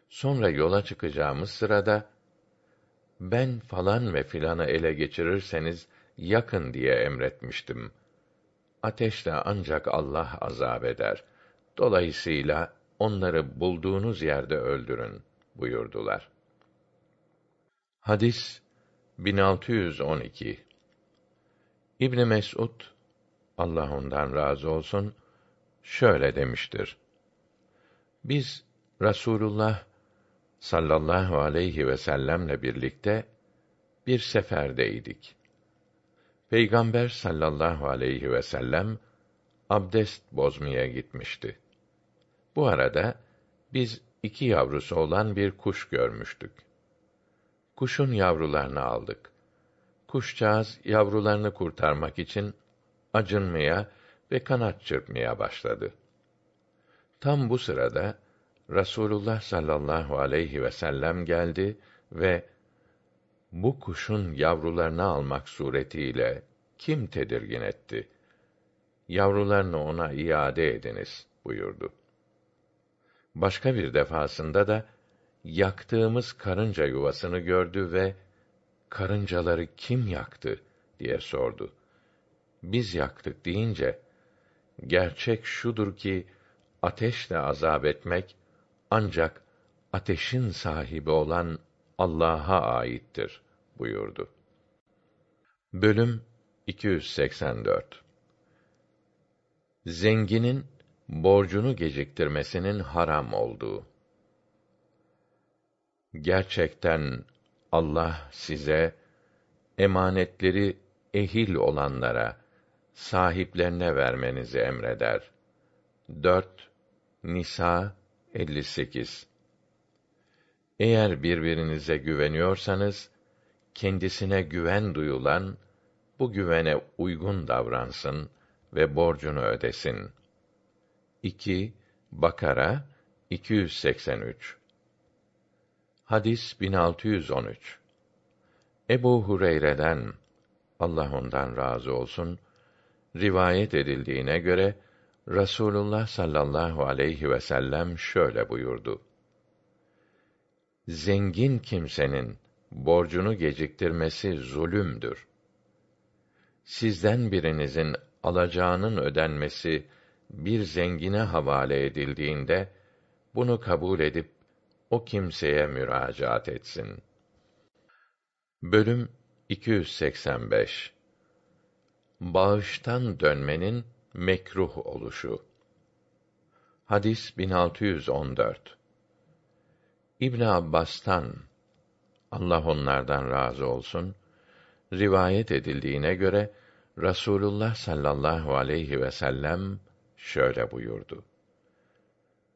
Sonra yola çıkacağımız sırada ben falan ve filanı ele geçirirseniz yakın diye emretmiştim. Ateşle ancak Allah azab eder. Dolayısıyla onları bulduğunuz yerde öldürün buyurdular. Hadis 1612 İbn Mesud Allah ondan razı olsun şöyle demiştir. Biz Rasulullah sallallahu aleyhi ve sellemle birlikte bir seferdeydik. Peygamber sallallahu aleyhi ve sellem abdest bozmaya gitmişti. Bu arada biz iki yavrusu olan bir kuş görmüştük. Kuşun yavrularını aldık. Kuşcağız yavrularını kurtarmak için acınmaya ve kanat çırpmaya başladı. Tam bu sırada Rasulullah sallallahu aleyhi ve sellem geldi ve bu kuşun yavrularını almak suretiyle kim tedirgin etti? Yavrularını ona iade ediniz buyurdu. Başka bir defasında da yaktığımız karınca yuvasını gördü ve karıncaları kim yaktı diye sordu. Biz yaktık deyince gerçek şudur ki ateşle azap etmek ancak ateşin sahibi olan Allah'a aittir buyurdu. Bölüm 284 Zenginin borcunu geciktirmesinin haram olduğu. Gerçekten Allah size emanetleri ehil olanlara, sahiplerine vermenizi emreder. 4 Nisa 58 Eğer birbirinize güveniyorsanız kendisine güven duyulan bu güvene uygun davransın ve borcunu ödesin. 2 Bakara 283 Hadis 1613 Ebu Hureyre'den Allah ondan razı olsun rivayet edildiğine göre Rasulullah sallallahu aleyhi ve sellem şöyle buyurdu. Zengin kimsenin borcunu geciktirmesi zulümdür. Sizden birinizin alacağının ödenmesi bir zengine havale edildiğinde bunu kabul edip o kimseye müracaat etsin. Bölüm 285 Bağıştan dönmenin mekruh oluşu. Hadis 1614. İbn Abbas'tan Allah onlardan razı olsun rivayet edildiğine göre Rasulullah sallallahu aleyhi ve sellem şöyle buyurdu.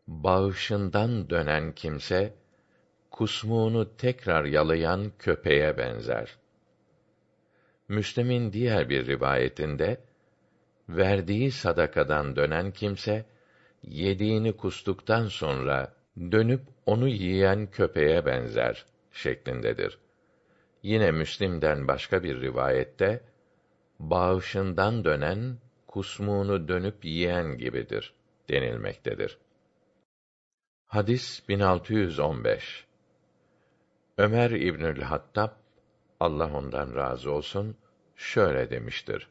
Bağışından dönen kimse kusmuğunu tekrar yalayan köpeğe benzer. Müslim'in diğer bir rivayetinde verdiği sadakadan dönen kimse yediğini kustuktan sonra dönüp onu yiyen köpeğe benzer şeklindedir. Yine Müslim'den başka bir rivayette bağışından dönen kusmuğunu dönüp yiyen gibidir denilmektedir. Hadis 1615. Ömer İbnül Hattab Allah ondan razı olsun şöyle demiştir.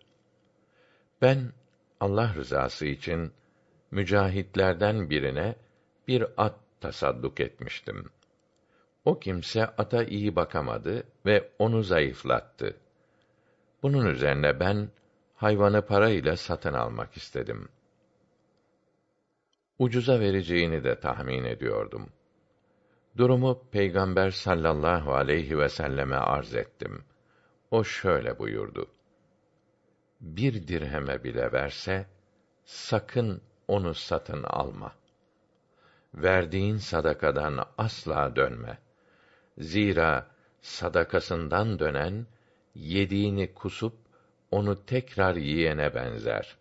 Ben Allah rızası için mücahitlerden birine bir at tasadduk etmiştim. O kimse ata iyi bakamadı ve onu zayıflattı. Bunun üzerine ben hayvanı parayla satın almak istedim. Ucuza vereceğini de tahmin ediyordum. Durumu Peygamber sallallahu aleyhi ve selleme arz ettim. O şöyle buyurdu: Bir dirheme bile verse sakın onu satın alma. Verdiğin sadakadan asla dönme. Zira sadakasından dönen yediğini kusup onu tekrar yiyene benzer.